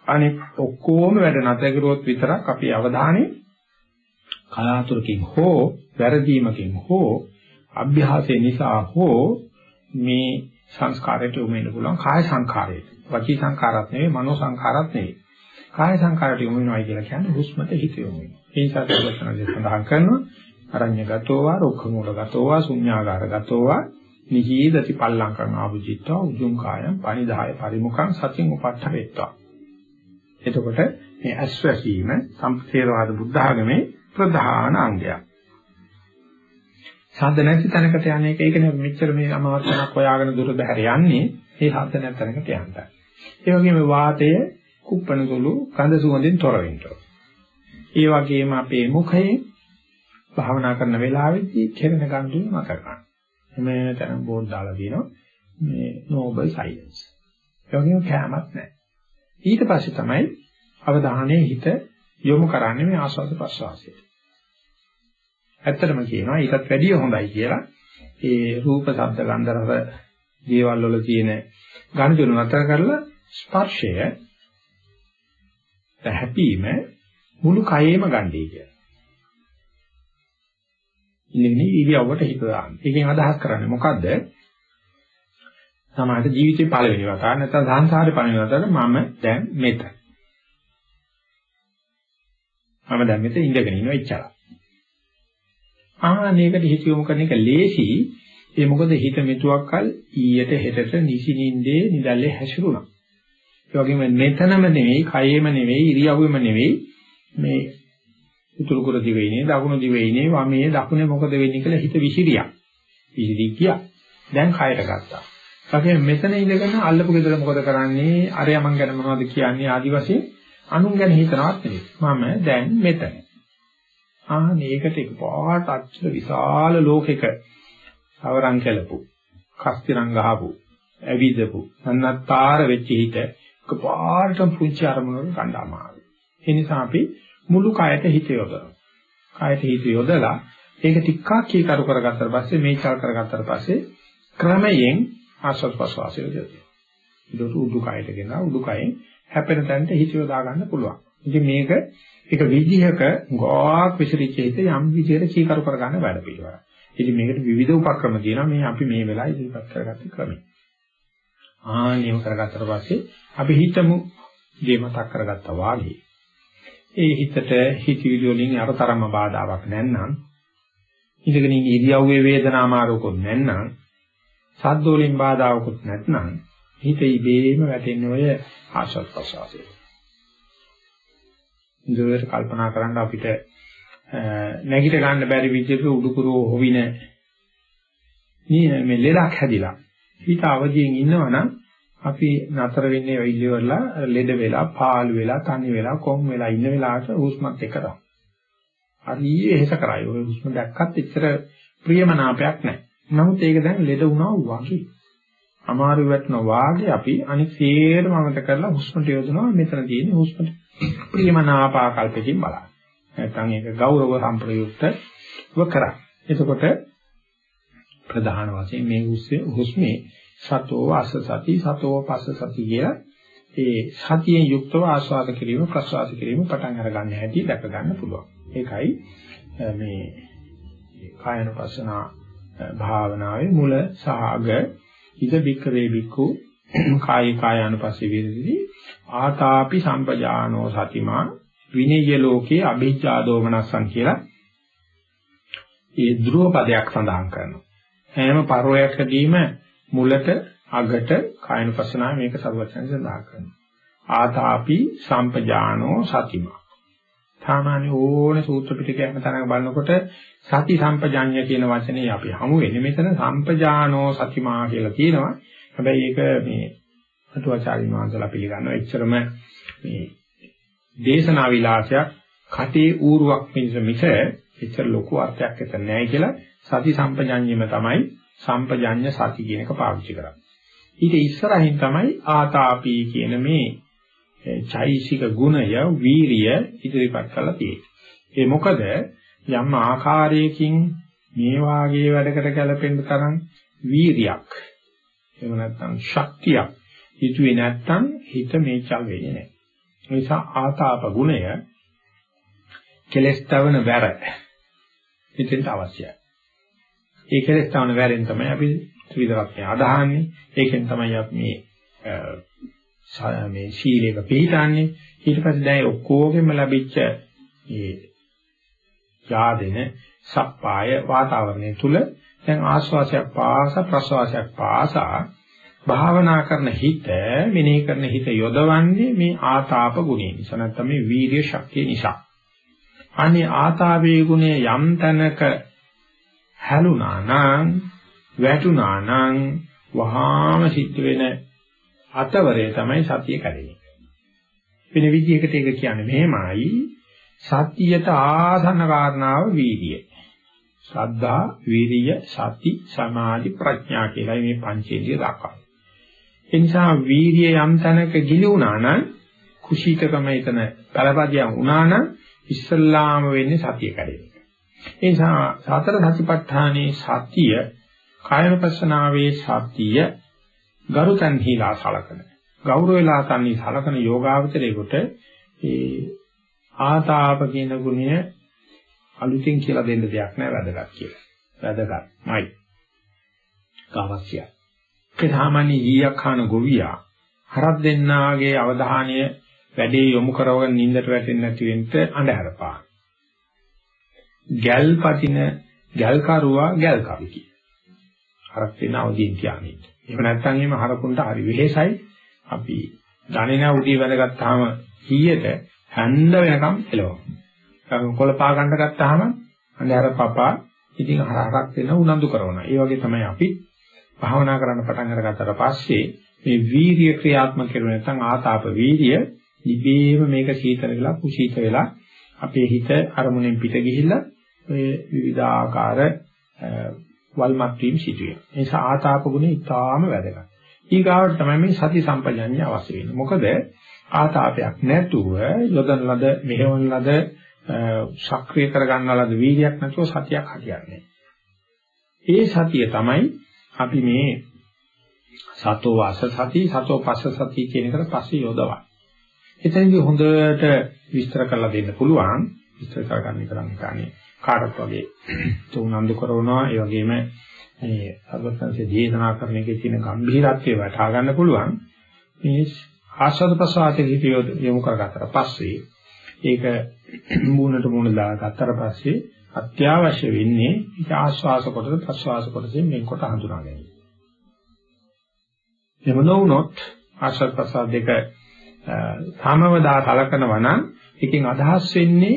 අනෙක් ඔක්කොම වැඩ නැතර කරුවොත් විතරක් අපි අවධානය කලාතුරකින් හෝ වැරදීමකින් හෝ අභ්‍යාසය නිසා හෝ මේ සංස්කාරයට උමෙන්න පුළුවන් කාය සංඛාරයට. වචී සංඛාරات නෙවෙයි, මනෝ සංඛාරات නෙවෙයි. කාය සංකාරයට යොමු වෙනවා කියලා කියන්නේ හුස්මට හිත යොමු වෙනවා. ඒ නිසා සර්වඥාදී සඳහන් කරනවා අරඤ්‍යගතෝ වා, රුක්ඛ මූලගතෝ වා, ශුඤ්ඤාගාරගතෝ වා, නිහීදති පල්ලංකං ආභුජිත්වා උජුං කායං පනිදාය පරිමුඛං සතින් උපට්ඨ වෙත්වා. එතකොට මේ අස්වැසීම සම්පේරවාද බුද්ධ ආගමේ ප්‍රධාන අංගයක්. ශබ්ද නැති තැනකට යන්නේ ඒක නේ මෙච්චර මේ අමාත්‍යයක් හොයාගෙන දුර බැහැර යන්නේ ඒ ශබ්ද නැති තැනකට යන්න. ඒ වගේම වාතය කුප්පණගලු කඳ සුවඳෙන් තොර වෙන්න. ඒ වගේම අපේ මුඛයෙන් භාවනා කරන වෙලාවෙදී කෙරෙන ගන්දුන මතක ගන්න. එමේ තැන බෝඩ් දාලා තියෙනවා මේ noble silence. ඒ වගේම කැමත් නැහැ. ඊට පස්සේ තමයි අවධානයේ හිත යොමු කරන්නේ මේ ආස්වාද ප්‍රසවාසයට. ඇත්තටම කියනවා ඊටත් වැඩිය හොඳයි කියලා ඒ රූප, ශබ්ද, ගන්ධ, රස දේවල් වල තියෙන ගණිතන නතර කරලා ස්පර්ශය හැපීම මුළු කයෙම ගන්නයි කියලා. ඉන්නේ ඉරියව්වට හිත දාන්න. ඒකෙන් අදහස් කරන්නේ මොකද්ද? සමාජ ජීවිතේ පළවෙනි වතාව නැත්නම් සංසාරේ පළවෙනි වතාවට මම දැන් මෙතන. මම දැන් මෙතන ඉඳගෙන ඉන්නවා ඉච්චලා. ආනේකට හිත යොමු කරන එක ලේසි. ඒ මොකද හිත මෙතුවක්කල් ඊයට හෙටට නිසිනින්දේ නිදල්ලේ හැසිරුණා. ඒ වගේම මෙතනම නෙවෙයි, කයෙම නෙවෙයි, ඉරියව්වෙම නෙවෙයි මේ උතුරු කුර දිවයිනේ, දකුණු දිවයිනේ, වමේ දකුණේ මොකද වෙන්නේ කියලා හිත විසිරියක්. විසිරී ගියා. දැන් කයට ගත්තා. ඊපස්සේ මෙතන ඉඳගෙන අල්ලපු ගෙදර මොකද කරන්නේ? අරයා මං ගැන මොනවද කියන්නේ ආදි වශයෙන් අනුන් ගැන හිතනවත් නෙවෙයි. මම දැන් මෙතන. ආ මේකට එකපාරට අච්චර විශාල ලෝකෙක අවරං කළපු, කස්තිරං ගහපු, ඇවිදපු, සන්නත්තාර වෙච්ච හිත එකපාරටම පුංචි අරමුණකට කණ්ඩාමාරු. ඒ නිසා අපි මුළු කයට හිත යොදනවා. කයට හිත යොදලා ඒක ටිකක් කීකරු කරගත්තාට පස්සේ මේචල් කරගත්තාට පස්සේ ක්‍රමයෙන් ආස්වාද ප්‍රසවාසය යොදනවා. ඒක උඩුකයට ගෙන උඩුකයෙන් හැපෙන තැනට හිත යොදා ගන්න පුළුවන්. ඉතින් මේක එක විදිහක ගෝක් විසිරිච්ච හිත යම් විදිහකට කීකරු කරගන්න වැඩ පිළිවෙලක්. ඉතින් මේකට විවිධ උපක්‍රම තියෙනවා මේ අපි මේ වෙලාවේ ඉදිරිපත් කරගත්ත ක්‍රමය. ආනියම කරගත්තට පස්සේ අපි හිතමු ගේ මතක් කරගත්තා වාගේ ඒ හිතට හිතවිලි වලින් අරතරම බාධාවක් නැත්නම් ඉඳගෙන ඉන්න ඉරියව්වේ වේදනා මාරුකුත් නැත්නම් සද්ද වලින් බාධාවකුත් නැත්නම් හිත ඉබේම වැටෙන්නේ ඔය ආශත් ප්‍රසාසය. ඉඳුරට කල්පනා කරන්න අපිට නැගිට ගන්න බැරි විදිහට උඩුකුරෝ හොවින මේ ලෙඩක් හැදිලා හිත අවදියෙන් ඉන්නවනම් අපි නතර වෙන්නේ ඔය ඉලිවලා ලෙඩ වෙලා පාළු වෙලා තනි වෙලා කොම් වෙලා ඉන්න වෙලාවට හුස්මත් එක තමයි. හරි එහෙස කරයි. ඔය හුස්ම දැක්කත් එච්චර ප්‍රියමනාපයක් නැහැ. නමුත් ඒක දැන් ලෙඩ වුණා වගේ. අමාරු වැටෙනවා වාගේ අපි අනිත් සියරම අමත කරලා හුස්මට යොදනවා මෙතන තියෙන හුස්මට ප්‍රියමනාපාකල්පකින් බලන්න. නැත්නම් ඒක ගෞරව සම්ප්‍රයුක්තව කරා. එතකොට ප්‍රධාන වශයෙන් මේ හුස්මේ සතෝ අස සති සතෝ පස්ස සති කියලා ඒ සතියෙන් යුක්තව ආස්වාද කිරීම ප්‍රසවාස කිරීම පටන් අරගන්න හැටි දැක ගන්න පුළුවන්. ඒකයි මේ කායනපසන භාවනාවේ මුල සහ අග ඉද බික්කවේ බික්කු කායි කායानुපස්සේ වේදදී ආතාපි සම්පජානෝ සතිමා විනය්‍ය ලෝකේ අභිජ්ජා දෝමනස්සං කියලා ඒ ධ්‍රුව පදයක් සඳහන් කරනවා. හැම පරෝයකදීම මුලට අගට කායනුපස්සනාව මේක සර්වචන් සඳහන් කරනවා. ආතාපි සම්පජානෝ සතිමා. සාමාන්‍ය ඕන සූත්‍ර පිටකයක්ම තරඟ බලනකොට සති සම්පජාඤ්ඤ කියන වචනේ අපි හමු වෙන්නේ. මෙතන සම්පජානෝ සතිමා කියලා කියනවා. හැබැයි ඒක මේ අටුවාචාරින් වහන්සේලා පිළිගන්නවා. එච්චරම මේ දේශනා විලාසයක් කටේ ඌරුවක් මිස මිස එච්චර ලොකු අර්ථයක් ඇත නැහැ කියලා සති සම්පජාඤ්ඤෙම තමයි සම්පජඤ්ඤ සති කියන එක පාවිච්චි කරන්නේ. ඊට ඉස්සරහින් තමයි ආතාපි කියන මේ චෛසික ගුණය වීරිය ඉදිරිපත් කරලා තියෙන්නේ. ඒ මොකද යම් ආකාරයකින් මේ වාගේ වැඩකට ගැලපෙන්න තරම් වීරියක් එහෙම නැත්නම් ශක්තියක් හිතුවේ නැත්නම් හිත මේචල් වෙන්නේ නැහැ. ඒ නිසා ආතාප ගුණය කෙලස් තවන වැර හිතෙන්ට අවශ්‍යයි. ඒ කෙලෙස් තවන වැරෙන් තමයි අපි ත්‍රිවිධ රත්නය අදහන්නේ. ඒකෙන් තමයි අපි මේ මේ සීලයක පිළිටන්නේ. ඊට පස්සේ දැන් ඔක්කොගෙම ලැබිච්ච මේ yaadෙන සප්පාය වාතාවරණය තුල දැන් ආස්වාසයක් පාස ප්‍රසවාසයක් පාසා භාවනා කරන හිත මෙනෙහි කරන හිත යොදවන්නේ මේ ආතාප ගුණය නිසා නැත්නම් මේ වීර්ය ශක්තිය නිසා. අනේ ආතාපයේ ගුණය යම් තැනක හැලුණා නම් වැටුණා නම් වහාම සිද්ධ වෙන අතවරය තමයි සතිය කැඩෙන්නේ. වෙන විදිහකට ඒක කියන්නේ මෙහෙමයි සතියට ආසන්න කාරණාව වීර්යය. ශ්‍රද්ධා, වීරිය, සති, සමාධි, ප්‍රඥා කියලා මේ පංචේන්ද්‍රිය දක්වනවා. ඒ නිසා වීර්යය යම් තැනක ගිලුණා නම් කුසීතකම එතන පළපදියම් වුණා නම් ඉස්සල්ලාම වෙන්නේ සතිය කැඩෙන එක. ඒ නිසා සතර සතිපට්ඨානයේ සතිය කායනපස්සනාවේ සතිය ගරුතන්හිලා සලකන ගෞරවලා තන්නේ සලකන යෝගාවචරයේකට ඒ ආතාප කියන ගුණය අලුතින් කියලා දෙන්න දෙයක් නෑ වැදගත් කියලා. වැදගත්මයි. අවශ්‍යයි. ඒ සාමාන්‍ය ඊයක් ખાන ගොවියා හරක් දෙන්නාගේ අවධානය වැඩේ යොමු කරවගෙන නිින්දට වැටෙන්නේ නැති වෙන්න අඳුර පාන. ගල් පතින ගල් කරුවා ගල් කවි කිය. හරක් දෙන්න අවදීන් තියාගෙන. එහෙම නැත්නම් එහෙම හරකුන්ට හරි වෙහෙසයි. අපි දන්නේ නැහැ උඩිය වැඩගත්තාම කීයට හැන්ද වෙනකම් එළවනවා. කොළ පා ගන්න ගත්තාම අnder පපා ඉතින් හරහක් වෙන උනන්දු කරනවා. ඒ වගේ තමයි අපි භාවනා කරන්න පටන් අරගත්තට පස්සේ මේ වීර්ය ක්‍රියාත්මක කරුවේ නැත්නම් ආතාප වීර්ය ඉබේම මේක සීතල වෙලා කුසීත වෙලා අපේ හිත අරමුණෙන් පිට ගිහිල්ලා ඔය විවිධාකාර වල්මත් වීම සිදු වෙනවා. ඒ නිසා ආතාප ගුණය ඉතාම වැදගත්. ඊගාවට තමයි මේ සති සම්පජඤ්ඤය අවශ්‍ය වෙන්නේ. මොකද ආතාපයක් නැතුව යොදන ලද මෙහෙවන ලද සක්‍රිය කර ගන්නා ලද වීර්යයක් නැතුව සතියක් හරියන්නේ. ඒ සතිය තමයි අපි මේ සතෝ වාස සති සතෝ පස්ස සති කියන එකට පස්සේ යොදවන්නේ. එතනදී හොඳට විස්තර කරලා දෙන්න පුළුවන්. විස්තර කරගන්න කරන්නේ කාණේ කාටත් වගේ තුනන්දු කරනවා. ඒ වගේම මේ අගතන්සේ දේශනා කරන එකේ තියෙන ගැඹිරත්වය වටහා ගන්න පුළුවන්. මේ ආස්වාද ප්‍රසආතේ හිත යොමු කරගත්තට පස්සේ ඒක මූණට මූණ දාගත්තට පස්සේ අත්‍යවශ්‍ය වෙන්නේ ඒක ආශ්වාස කොටස ප්‍රශ්වාස කොටසෙන් වෙන්කොට හඳුනා ගැනීම. එහෙම නොවුනොත් ආශ්වාස ප්‍රශ්වාස දෙක සමවදා කලකනවා නම් එකකින් අදහස් වෙන්නේ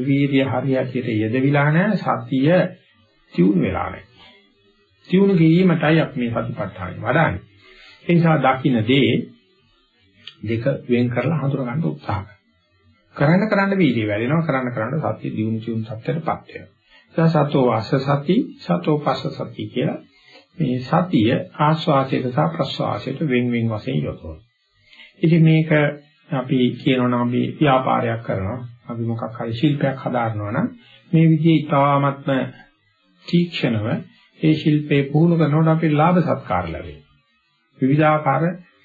වීර්ය හරියට යෙදවිලා නැහැ සතිය තියුණු වෙලා නැහැ. තියුණු කිරීමටයි අපි මේ සතිපට්ඨාන වඩන්නේ. ඒ නිසා දකින්න දේ දෙක වෙන් කරලා හඳුනා ගන්න උත්සාහ කරන්න කරන්න වීර්යය වැඩෙනවා කරන්න කරන්න සතිය දියුණු චුන් සත්‍යයටපත් වෙනවා. සතෝ වාස සති සතෝ පස්ස සති කියලා මේ සතිය ආස්වාසයට සහ ප්‍රස්වාසයට වෙන් වෙන් වශයෙන් යොදවනවා. ඉතින් මේක අපි කියනවා නම් අපි ව්‍යාපාරයක් කරනවා අපි මොකක් හරි ශිල්පයක් හදාරනවා නම් මේ විදිහේ ඉතාමත්ම තීක්ෂණව ඒ ශිල්පේ පුහුණු කරනකොට අපිට ලාභ සත්කාර ලැබෙනවා. විවිධාකාර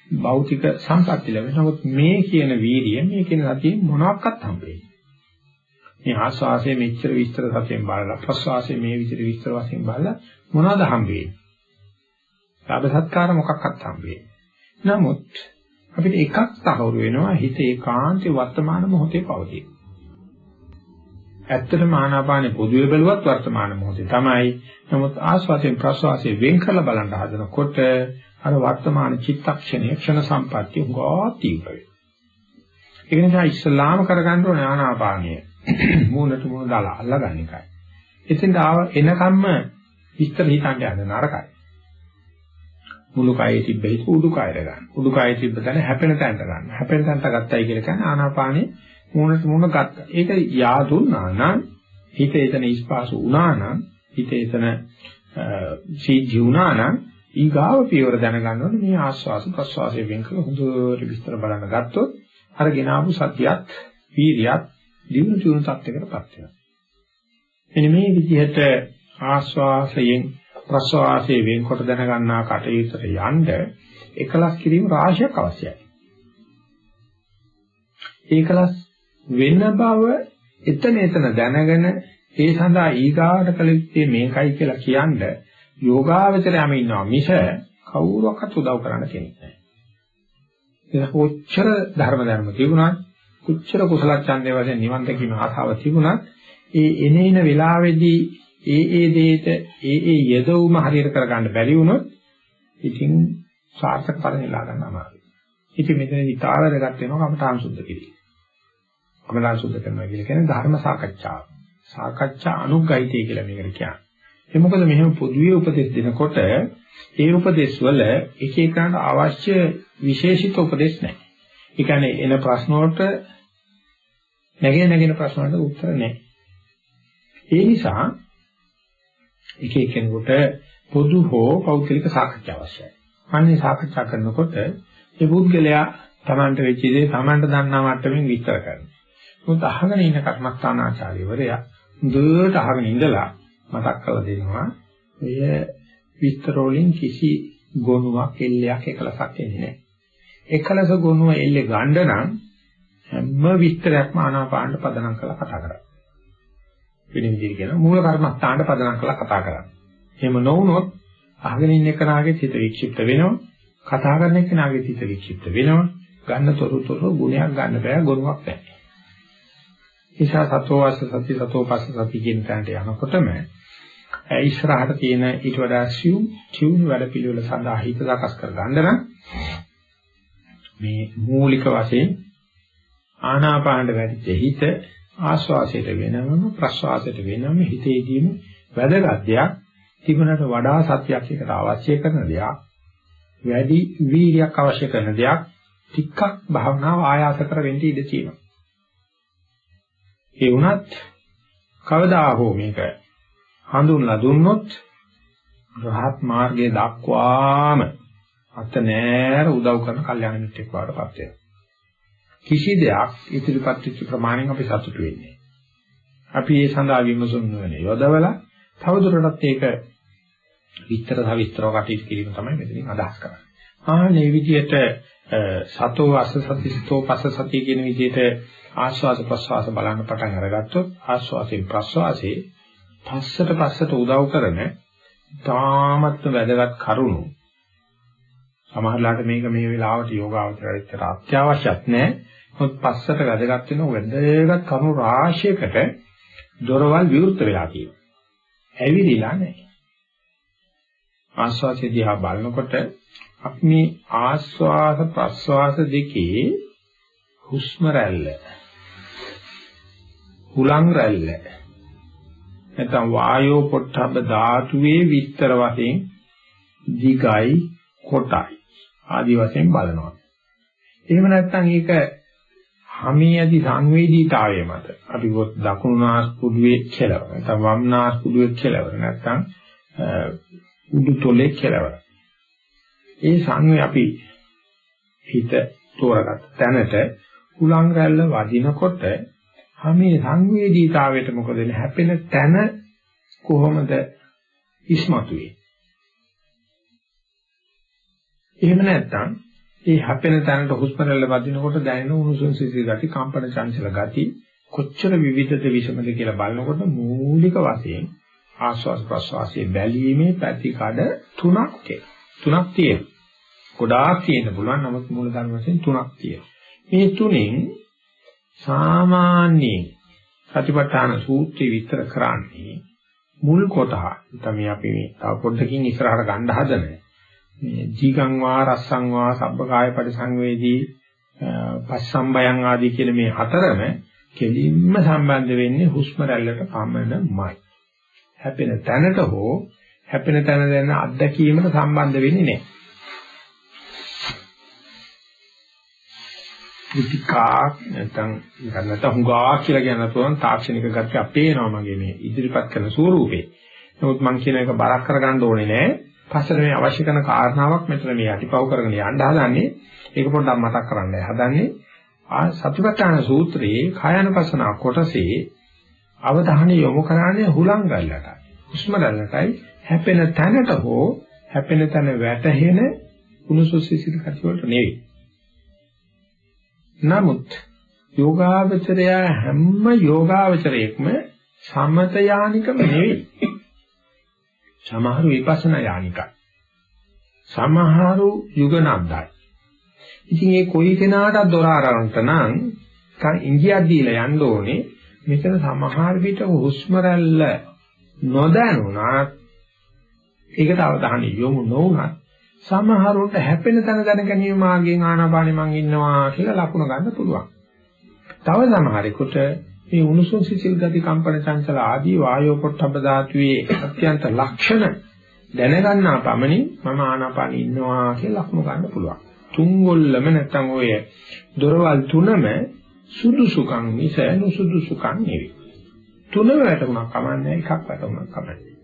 භෞතික සම්පatti ලැබෙන. නමුත් මේ කියන වීර්යය මේ කියන සතිය මොනවාක්වත් හම්බෙන්නේ. මේ ආස්වාසයේ මෙච්චර විස්තර සතියෙන් බලලා ප්‍රස්වාසයේ මේ විදිහට විස්තර වශයෙන් බලලා මොනවද හම්බෙන්නේ? ලාභ සත්කාර මොකක්වත් හම්බෙන්නේ. නමුත් අපිට එකක් තහවුරු වෙනවා හිත ඒකාන්තේ වර්තමාන මොහොතේ පවතී. ඇත්තටම ආනාපානේ පොදුවේ බැලුවත් වර්තමාන මොහොතේ තමයි. නමුත් ආස්වාසයෙන් ප්‍රස්වාසයෙන් වෙන් කරලා බලන්න හදනකොට අර වර්තමාන චිත්තක්ෂණයේ ක්ෂණ සම්පත්තිය උගා තීව්‍ර වෙනවා. ඒ නිසා ඉස්ලාම කරගන්න ඕන ආනාපානය මූලට මූල දාලා අල්ලගන්න එකයි. එතෙන් ආව එනකම්ම විස්තර හිතන්න යන නරකයි. මුළු කයේ තිබ්බ හිත උඩුකයට ගන්න. උඩුකයේ තිබ්බ තැන හැපෙන තැනට ගන්න. හැපෙන තැනට ගත්තයි කියලා කියන්නේ ආනාපානේ මූණට මූණ ගත්තා. ඒක යාදුන්නා නම් හිත එතන ඉස්පාසු වුණා නම් හිත එතන සීජි වුණා නම් ඊගාව පියවර දැනගන්න ඕනේ මේ ආස්වාස ප්‍රස්වාසයේ වෙන් කළ හොඳට විස්තර බලන්න ගත්තොත් අර ගෙනාවු සතියත් වීරියත් දිනු චුණු තත්යකටපත් වෙනවා. එනි මේ විදිහට ආස්වාසයෙන් ප්‍රස්වාසයේ වෙන්කොට දැනගන්නා කටයුත්තට යන්න එකලස් කිරීම රාශියක් අවශ්‍යයි. ඒකලස් වෙන බව එතන එතන දැනගෙන ඒ සඳහා ඊගාවට කළ යුත්තේ මේකයි කියලා කියන්නේ යෝගාවචරයම ඉන්නවා මිස කවුරක්වත් උදව් කරන්න කෙනෙක් නැහැ. ඒක කොච්චර ධර්ම ධර්ම තිබුණත් කොච්චර කුසල ඡන්දේ වශයෙන් නිවන් දැකීම ආසාව තිබුණත් ඒ එනේන වෙලාවේදී ඒ ඒ දෙයට ඒ ඒ යදවුම හරියට කරගන්න බැරි වුණොත් ඉතින් සාර්ථක ඵල නෙලා ගන්න අමාරුයි. ඉතින් මෙතන ඉතාල දෙකක් වෙනවා කමඨාන් සුද්ධ කිරීම. කමඨාන් සුද්ධ කරනවා කියන්නේ ධර්ම සාකච්ඡාව. සාකච්ඡා අනුග්‍රහිතය කියලා මේකට කියන්නේ. ඒ මොකද මෙහෙම පොදුවේ උපදෙස් දෙනකොට ඒ උපදෙස් වල එක එකකට අවශ්‍ය විශේෂිත උපදෙස් නැහැ. ඒ කියන්නේ එන ප්‍රශ්න වලට නැගෙන නැගෙන ප්‍රශ්න වලට උත්තර නැහැ. ඒ නිසා එක එක්කෙනෙකුට පොදු හෝ පෞද්ගලික සාකච්ඡා අවශ්‍යයි. අන්නේ සාකච්ඡා කරනකොට ඒ පුද්ගලයා Tamanට වෙච්ච දේ Tamanට දන්නා මට්ටමින් විස්තර කරනවා. මොකද අහගෙන ඉන්න කර්මස්ථානාචාර්යවරයා දුරට අහගෙන ඉඳලා මතක් කරලා දෙනවා ඔය විස්තර වලින් කිසි ගොනුවක් එල්ලයක් එකලසක් එන්නේ නැහැ. එකලස ගොනුව එල්ලේ ගන්න නම් හැම විස්තරයක්ම ආනාපානට පදනම් කරලා කතා කරා. වෙන විදිහට කියනවා මූල කර්මස්ථානට පදනම් කරලා කතා කරන්නේ. එහෙම නොවුනොත් අහගෙන ඉන්න කෙනාගේ සිත වික්ෂිප්ත වෙනවා. කතා කරන කෙනාගේ සිත වික්ෂිප්ත වෙනවා. ගන්න තොරතුරු ගුණයක් ගන්න බෑ ගුණයක් නැහැ. නිසා සතෝ වාස සති සතෝ පස්ස සති කියන තැනට යනකොටම ඉස්සරහට තියෙන ඊට වඩා සිව් ටියුන් වැඩ පිළිවෙල සඳහා හිත සකස් කර ගන්න නම් මේ මූලික වශයෙන් ආනාපානට වැඩිච්ච හිත ආශ්වාසයට වෙනම ප්‍රශ්වාසයට වෙනම හිතේදීම වැදගත් දෙයක් තිබුණට වඩා සත්‍යයක් එකට අවශ්‍ය කරන දෙයක් වැඩි වීර්යයක් අවශ්‍ය කරන දෙයක් ටිකක් භාවනාව ආයාස කර වෙන්න ඉඩ තියෙනවා. ඒ වුණත් කවදා හෝ මේක හඳුන්ලා දුන්නොත් රහත් මාර්ගයේ දක්වාම අත නෑර උදව් කරන කල්යාණ මිත්‍රෙක් වඩපත් වෙනවා. කිසි දෙයක් ඉදිරිපත් වෙච්ච ප්‍රමාණයෙන් අපි සතුටු වෙන්නේ. අපි ඒ සඳහා විමසුම් වෙන්නේ යොදවලා තවදුරටත් ඒක විස්තර සවිස්තරව කටයුතු කිරීම තමයි මෙතනින් අදහස් කරන්නේ. ආනේ විදිහට සතෝ අස්ස සති සතෝ පස්ස සති කියන විදිහට ආස්වාද ප්‍රස්වාස බලන්න පටන් අරගත්තොත් ආස්වාසයෙන් ප්‍රස්වාසයේ පස්සට පස්සට උදව් කරන තාමත්ම වැදගත් කරුණු සමහරලාට මේක මේ වෙලාවට යෝගාවචරයට අත්‍යවශ්‍යත් නැහැ මොකද පස්සට වැදගත් වෙන වැදගත් කරුණු රාශියකට දොරවල් විවෘත වෙලා තියෙනවා. ඇවිදිලා නැහැ. ආස්වාසය දිහා බලනකොට අපි මේ ආස්වාස ප්‍රස්වාස දෙකේ හුස්ම රැල්ල හුලං රැල්ල නැත්නම් වායෝ පොට්ටබ්බ ධාතුවේ විස්තර වශයෙන් දිගයි කොටයි ආදි වශයෙන් බලනවා. එහෙම නැත්නම් ඒක හමියදි සංවේදීතාවය මත. අපි ගොස් දකුණු නාස්පුඩුවේ කෙලවර නැත්නම් වම් නාස්පුඩුවේ කෙලවර නැත්නම් උඩු තොලේ කෙලවර ඒ සංවේ අපි හිත තෝරගත්ත තැනට උලංග රැල්ල වදිනකොට හමේ සංවේදීතාවයට මොකද වෙන්නේ? හැපෙන තැන කොහොමද ඉස්මතු වෙන්නේ? එහෙම නැත්නම් ඒ හැපෙන තැනට හුස්ම රැල්ල වදිනකොට දැනෙන උණුසුම් සිසිල් ගති, කම්පන චංචල ගති කොච්චර විවිධද විෂමද කියලා බලනකොට මූලික වශයෙන් ආස්වාස් ප්‍රස්වාසයේ බැලීමේ පැතිකඩ තුනක් තියෙනවා. තුනක් තියෙනවා. ගොඩාක් තියෙන්න පුළුවන්. නමුත් මූල ධර්ම වශයෙන් තුනක් තියෙනවා. මේ තුنين සාමාන්‍යයෙන් සතිපට්ඨාන සූත්‍රය විස්තර කරන්නේ මුල් කොටහ. තමයි අපි මේ තව පොඩ්ඩකින් ඉස්සරහට ගන්න හදන්නේ. මේ ජීගං වා රස්සං වා සබ්බකාය පරිසංවේදී පස්සම්බයං ආදී කියන මේ හතරම කෙලින්ම සම්බන්ධ වෙන්නේ හුස්ම රැල්ලට පමණමයි. හැපෙන තැනට හෝ හැපෙන තැන දැන අත්දැකීමට සම්බන්ධ වෙන්නේ නැහැ. විතිකා නැත්නම් නැත්නම් හුඟා කියලා කියන තුන තාක්ෂණික ගතිය අපේනවා මගේ මේ ඉදිරිපත් කරන ස්වරූපේ. නමුත් මම කියන එක බරක් කරගන්න ඕනේ නැහැ. පස්සට මේ අවශ්‍ය කරන කාරණාවක් මෙතන මේ යටිපව් කරගෙන යන්න හදන්නේ. ඒක පොඩ්ඩක් මතක් කරන්න හදන්නේ. ආ සතිපට්ඨාන සූත්‍රයේ කායानुපස්සන කොටසේ අවධානය යොමු කරන්නේ හුලංගල්ලටයි හුස්ම රැල්ලටයි හැපෙන තැනට හෝ හැපෙන තැන වැටහෙන කුණුසුසිසිල කටි වලට නෙවෙයි. නමුත් යෝගාවචරය හැම යෝගාවචරයකම සමත යානිකම නෙවෙයි. සමහරු විපස්සනා යානිකයි. සමහරු යුගනන්දයි. ඉතින් මේ කොයි කෙනාටත් දොර ආරන්ත නම් කන් ඉංගියක් දීලා යන්න ඕනේ මෙතන සමහර විට හුස්ම රැල්ල නොදැනුණත් ඒකට අවධානය යොමු නොවුණත් සමහරුන්ට හැපෙන තැන දැන ගැනීම මාර්ගයෙන් ආනාපානෙ මං ඉන්නවා කියලා ලකුණ ගන්න පුළුවන්. තව සමහරෙකුට මේ උණුසුම් සිසිල් ගති කම්පන චංචල ආදී වායෝ පොට්ටබ්බ ධාතුවේ අත්‍යන්ත ලක්ෂණ දැනගන්නා පමණින් මම ආනාපානෙ ඉන්නවා කියලා ලකුණ ගන්න පුළුවන්. තුන් ගොල්ලම නැත්තම් ඔය දොරවල් තුනම සුදුසුකම් මිස නුසුදුසුකම් නෙවෙයි. තුනම වැටුණක් කමන්නේ එකක් වැටුණක් කමන්නේ.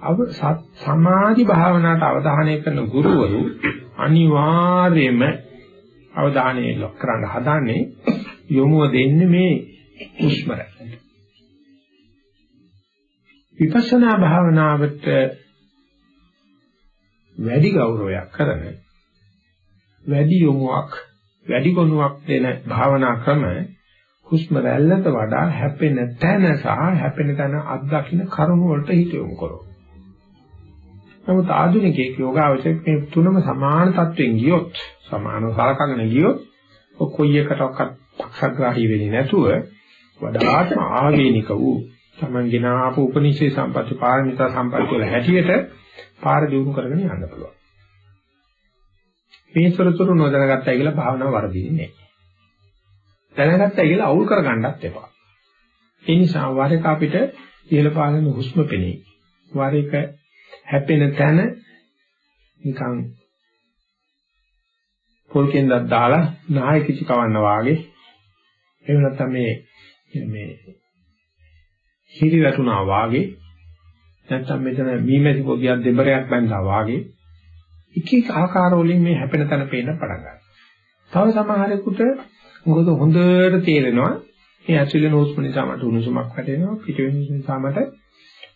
අව සමාධි භාවනාවට අවධානය කරන ගුරුවරු අනිවාර්යයෙන්ම අවධානය ලොක් කරන්න හදන්නේ යොමුව දෙන්නේ මේ උස්ම රැල්ලට. විපස්සනා භාවනාවට වැඩි ගෞරවයක් කරන වැඩි යොමුවක් වැඩි ගුණයක් දෙන භාවනා ක්‍රම හුස්ම රැල්ලට වඩා හැපෙන තැන සහ හැපෙන තැන අත්දකින්න කරුණු වලට හිත යොමු කරනවා. නමුත් ආධුනිකයෙක් යෝගාවචරයක් මේ තුනම සමාන තත්වෙන් ගියොත් සමානව සලකගෙන ගියොත් කොයි එකටවත් පක්ෂග්‍රාහී වෙන්නේ නැතුව වඩාත්ම ආවේනික වූ තමන්ගෙන ආපු උපනිෂේ සම්පatti පාරමිතා සම්පatti වල හැටියට පාර දියුණු කරගෙන යන්න පුළුවන්. මේ සරතුරු නොදැනගත්තයි කියලා භාවනාව වර්ධින්නේ නැහැ. දැනගත්තයි කියලා අවුල් කරගන්නත් එපා. ඒ නිසා වර එක අපිට ඉහළ පාලන හුස්ම පෙනේ. වර එක හැපෙන තැන නිකන් පොල් කෙන්දක් දාලා නායකිචි කවන්න වාගේ එහෙම නැත්නම් මේ මේ හිරි වැටුණා වාගේ නැත්නම් මෙතන මීමැසි පොදියක් දෙබරයක් බැඳලා වාගේ එක එක ආකාර වලින් මේ හැපෙන තැන පේන්න පටන් ගන්නවා. තව සමහරෙකුට මොකද හොඳට තේරෙනවා මේ ඇතුළේ නෝස්ම නිසා මට උණුසුමක් වැටෙනවා පිටවෙන නිසා මට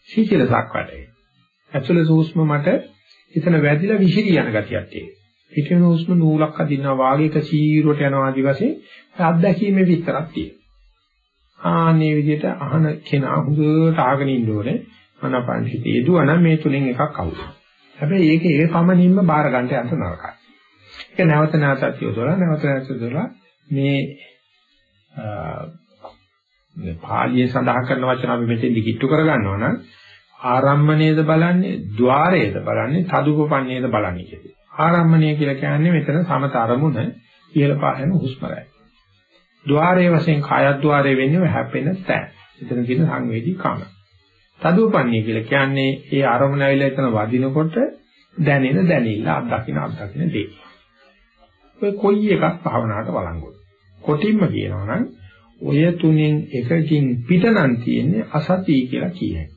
සීතලසක් වැටෙනවා. ඇතුළේ සූස්ම මට එතන වැදිලා විහිරි යන ගතියක් තියෙනවා. පිටවෙන හුස්ම නූලක් අදිනවා වාගේ එක සීරුවට යනවා ආදි වශයෙන් අත්දැකීමේ විස්තරක් තියෙනවා. ආන්නේ විදිහට අහන කෙනා හොඳට ආගෙන ඉන්න ඕනේ. මනපන් හිතේ යදුවනම් මේ තුනෙන් එකක් අවුල්. හැබැයි ඒක ඒ පමණින්ම බාර ගන්නට යන්න නරකයි. ඒක නැවත නැවතත් යොදලා නැවත නැවත යොදලා මේ මේ පාළියේ සඳහන් කරන වචන අපි මෙතෙන් දිගිට්ටු කරගන්නවා නම් ආරම්මණයද බලන්නේ, ద్వාරයේද බලන්නේ, තදුපපන්නේද බලන්නේ කියන්නේ. ආරම්මණය කියලා කියන්නේ මෙතන සමත අරමුණ ඉහළ පහළ හුස්ම රැල්ල. ద్వාරයේ වශයෙන් කායද්්වාරයේ වෙන්නේ හැපෙන තැන. එතන තියෙන සංවේදී කම. තදුපපන්නේ කියලා කියන්නේ ඒ අරමුණ ඇවිල්ලා එතන වදිනකොට දැනෙන දැනෙilla අත්දකින්න අත්දකින්න දේ. ඔය කොයි එකක් භාවනාවට වළංගුද? කොටින්ම කියනවා නම් ඔය තුනෙන් එකකින් පිටනම් තියෙන්නේ අසතිය කියලා කියන්නේ.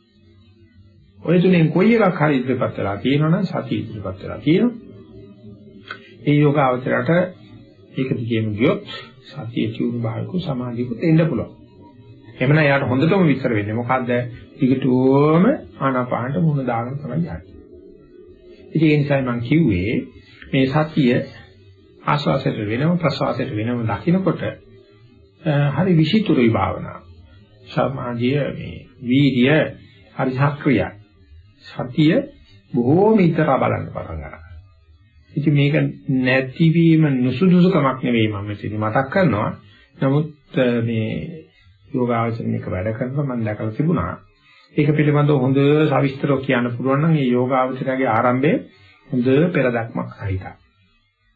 ඔය තුනෙන් කොයි එකක් හරි ඉදිරිපත් වෙලා තියෙනවනම් සතිය ඉදිරිපත් වෙලා තියෙනවා. ඒ යෝගාවචරයට ඒක දිගේම ගියොත් සතිය චූරු භාවිකු සමාධියකුත් එන්න පුළුවන්. එhmenan යාට හොඳටම විස්තර වෙන්නේ මොකද්ද? ඊටුවම ආනාපානට මුහුණ දාගෙන තමයි යන්නේ. ඉතින් ඒ නිසා මම කිව්වේ මේ සතිය ආස්වාසයට වෙනම ප්‍රසවාසයට වෙනම දකින්නකොට හරි විචිතුරුයි භාවනාව. සමාධිය මේ වීර්ය හරි සක්‍රියයි. සතිය බොහෝම ඉතර බලන්න පටන් ගන්නවා. ඉතින් මේක නැතිවීම නුසුදුසුකමක් නෙවෙයි මම මෙතන මතක් කරනවා. නමුත් මේ යෝගාචරණ එක වැඩ කරනකොට මම දැකලා තිබුණා. ඒක පිළිබඳව හොඳ සවිස්තරව කියන්න පුළුවන් නම් මේ යෝගාචරණයේ ආරම්භයේ හොඳ පෙරදක්මක් සහිතයි.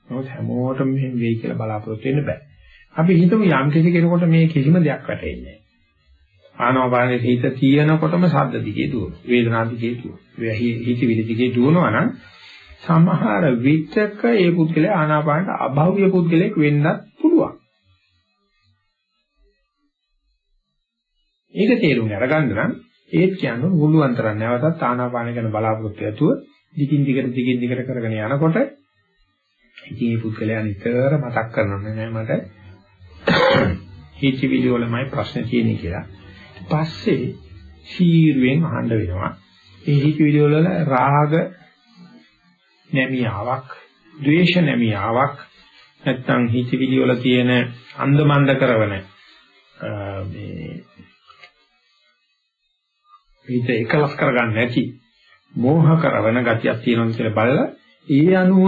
නමුත් හැමෝටම මෙහෙම වෙයි කියලා බලාපොරොත්තු වෙන්න බෑ. අපි හිතමු යම් කිසි කෙනෙකුට මේ කිසිම දෙයක් වැටෙන්නේ නැහැ. ආනෝපානේ හිත තියෙනකොටම ශබ්ද දිගේ දුවනවා. වේදනා දිගේ දුවනවා. හිතවිලි දිගේ දුවනවා නම් සමහර විචක ඒ පුද්ගලයා ආනාපානට අභෞවිය පුද්ගලෙක් වෙන්නත් පුළුවන්. ඒක තේරුම් අරගන්න නම් ඒත් කියන්නේ මුළුන්තරන් නැවතත් ආනාපාන ගැන බලාපොරොත්තු ඇතුව දිගින් දිගට දිගින් දිගට කරගෙන යනකොට ඉතින් මේ පුද්ගලයා නිතර මතක් කරනවා නෑ මට හිතවිලි වලමයි ප්‍රශ්න තියෙන්නේ කියලා. පස්සේ සීරුවෙන් අහන්න වෙනවා. ඒ හිතවිලි වල රාග නැමියාවක්, ද්වේෂ නැමියාවක් නැත්තම් හිතවිලි වල තියෙන අන්දමන්ද කරවන මේ හිත එකලස් කරගන්න නැති මෝහ කරවන ගතියක් තියෙනවා කියලා බලලා ඒ අනුව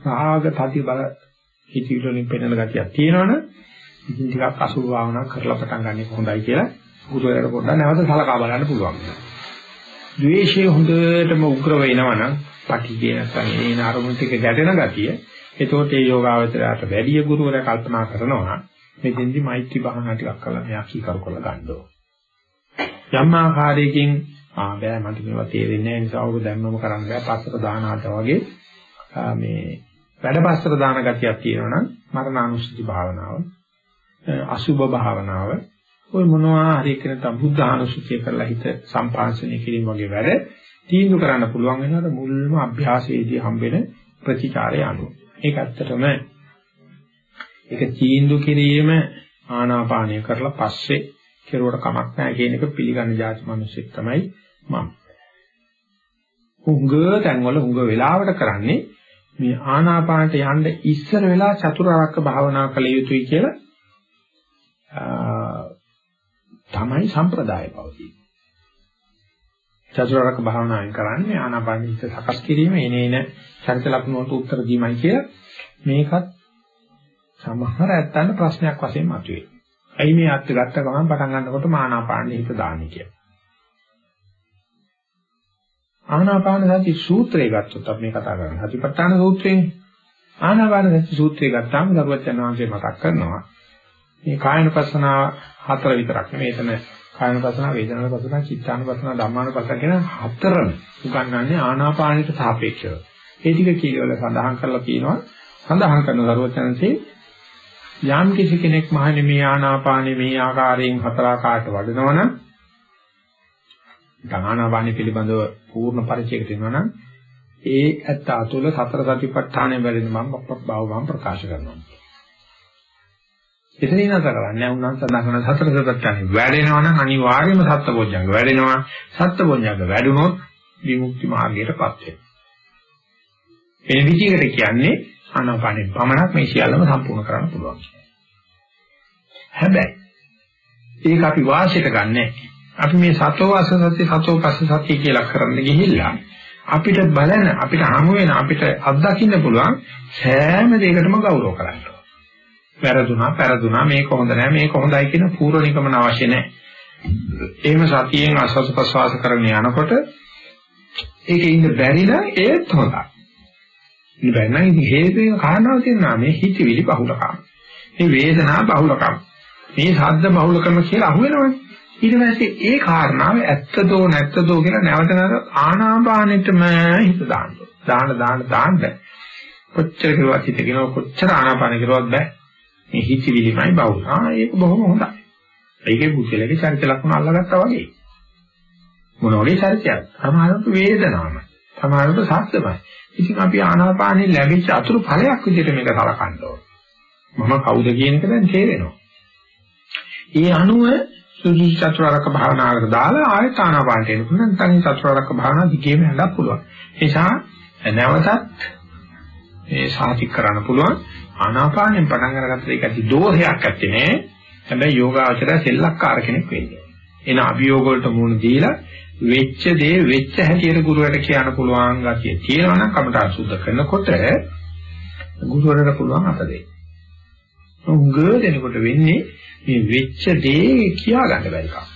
රාග තති බල හිතවිලි වලින් පෙනෙන ගතියක් තියෙනවනේ ඉතින් ටිකක් අසුභ භාවනා කරලා පටන් ගන්න එක හොඳයි කියලා ගුරුවරයාට පොඩ්ඩක් නැවත සලකා බලන්න පුළුවන්. ද්වේෂය හොඳටම උග්‍ර වෙනවනම් පටිඝය නැත්නම් එන අරමුණු ටික ගැටෙන ගතිය එතකොට මේ යෝගාවචරයට වැඩි ගුරුවරයා කල්පනා කරනවා මෙතෙන්දි මෛත්‍රී භාවනා ටිකක් කළා මෙයා කීකරු කරලා ගන්න ඕන. යම් ආකාරයකින් ආ බෑ මට මේවා තේරෙන්නේ නැහැ නිසා ඔබ දැම්මම කරන්න බෑ පස්සට දාන ආත වගේ මේ වැඩ පස්සට දාන ගතියක් තියෙනවනම් මරණානුස්සති භාවනාව අසුභ භාවනාව ඔය මොනවා හරි කියන තඹුද්ධානුස්සතිය කරලා හිත සම්පාංශනය කිරීම වගේ වැඩ තීන්දුව කරන්න පුළුවන් වෙනවාද මුල්ම අභ්‍යාසයේදී හම්බෙන ප්‍රතිචාරය අනුව. ඒක ඇත්තටම ඒක තීන්දුව කිරීම ආනාපානය කරලා පස්සේ කෙරුවට කමක් නැහැ කියන එක පිළිගන්න જાති මිනිස්සෙක් තමයි මම. උංග තැන්වල උංග වෙලාවට කරන්නේ මේ ආනාපානට යන්න ඉස්සර වෙලා චතුරාර්යක භාවනා කළ යුතුයි කියලා තමයි සම්ප්‍රදාය පවතින්නේ. චතුරාර්යක භාවනාවෙන් කරන්නේ ආනාපාන හිත සකස් කිරීම එනේන චරිත ලක්ෂණ වලට උත්තර දීමයි කියලා මේකත් සමහර ඇත්තන්න ප්‍රශ්නයක් වශයෙන් මතුවේ. ඇයි මේ අත් ගත්ත ගමන් පටන් ගන්නකොට ආනාපාන හිත දාන්නේ කියලා. ආනාපාන සති සූත්‍රය ගත්තොත් අපි මේ කතා කරන්නේ සතිපට්ඨාන සූත්‍රයනේ. ආනාපාන සති සූත්‍රය ගත්තාම දරුවචන වහන්සේ මතක් කරනවා මේ කායනුපස්සනා හතර විතරක් නෙමෙයි එතන කායනුපස්සනා වේදනානුපස්සනා චිත්තානුපස්සනා ධම්මානුපස්සනා කියන හතරම උගන්වන්නේ ආනාපානයට සාපේක්ෂව. ඒ ටික කීවල සඳහන් කරලා තියෙනවා සඳහන් කරන දරුවචනසේ යම් කිසි කෙනෙක් මහන්නේ මේ ආනාපානේ මේ ආකාරයෙන් හතර ආකාරයට වඩනවනම් ධානාවාණි පිළිබඳව පූර්ණ පරිචයකට එනවනම් ඒ ඇත්ත අතුල සතර සතිපට්ඨානය වැඩෙන මම බව මම ප්‍රකාශ කරනවා. එතනින් අත කරන්නේ උන්වන් සඳහන් කරන සතර සතිපට්ඨානය වැඩෙනවා නම් අනිවාර්යයෙන්ම සත්බොජ්ජංග වැඩෙනවා. සත්බොජ්ජංග වැඩුණොත් විමුක්ති මාර්ගයටපත් වෙනවා. වෙන විදිහකට කියන්නේ ආනාපානෙ පමණක් මේ සියල්ලම සම්පූර්ණ කරන්න පුළුවන්. හැබැයි ඒක අපි වාසියට ගන්නෑ. අපි මේ සතෝ අසසති සතෝ පස්ස සති කියලා කරන්න ගිහිල්ලා අපිට බලන අපිට හමු වෙන අපිට අත්දකින්න පුළුවන් සෑම දෙයකටම ගෞරව කරන්න ඕන. වැරදුනා, පෙරදුනා, මේක හොඳ නැහැ, මේක හොඳයි කියන පූර්ව නිගමන අවශ්‍ය නැහැ. එහෙම සතියෙන් ආස්වාද ප්‍රසවාස කරගෙන යනකොට ඒකේ ඉන්න බැරි නම් ඒත් හොඳයි. ඉන්න බැරි නම් ඉතින් හේතුවෙන් කාරණාව තියෙනවා මේ හිතවිලි බහුලකම්. මේ වේදනා බහුලකම්. මේ ශබ්ද බහුලකම කියලා අහුවෙනවනේ. ඊට පස්සේ ඒ කාරණාව ඇත්තදෝ නැත්තදෝ කියලා නැවත නැවත ආනාපානෙටම හිත දාන්න. දාන්න දාන්න දාන්න. කොච්චර කරුවත් හිත කියනවා කොච්චර ආනාපාන කරුවත් බෑ. මේ හිතවිලිමයි බහුල. ආ ඒක බොහොම හොඳයි. ඒකේ බුද්ධලගේ චරිත ලක්ෂණ අල්ලගත්තා වගේ. මොන වගේ චරිතයක්? සමහරවිට වේදනාවයි. සමහරවිට සාස්ත්‍යමයි. ඉතින් අපි ආනාපානෙ ලැබිච්ච අතුරු ඵලයක් විදිහට මේක සලකන්න ඕන. මම කවුද කියන එක දැන් තේරෙනවා. ඒ අනුව සුදුසු චතුරාර්යක භාවනාවකට දාලා ආයත ආනාපානට එන්න පුළුවන්. නැත්නම් චතුරාර්යක භාවනාව දිගේම යන්නත් පුළුවන්. ඒ නිසා නැවතත් මේ සාතික් කරන්න පුළුවන්. ආනාපානෙන් පටන් අරගත්තට ඒක ඇති දෝෂයක් ඇත්තේ නෑ. හැබැයි යෝගාචරය සෙල්ලක්කාර කෙනෙක් වෙන්නේ. එන අභියෝග වලට මුහුණ දීලා වෙච්ච දේ වෙච්ච හැටියට ගුරුවරට කියන්න පුළුවන් ගතිය තියෙනවා නම් කමට අසුද්ධ කරනකොට ගුරුවරට පුළුවන් අත දෙන්න. උංග දෙනකොට වෙන්නේ මේ වෙච්ච දේ කියා ගන්න බැරි කම.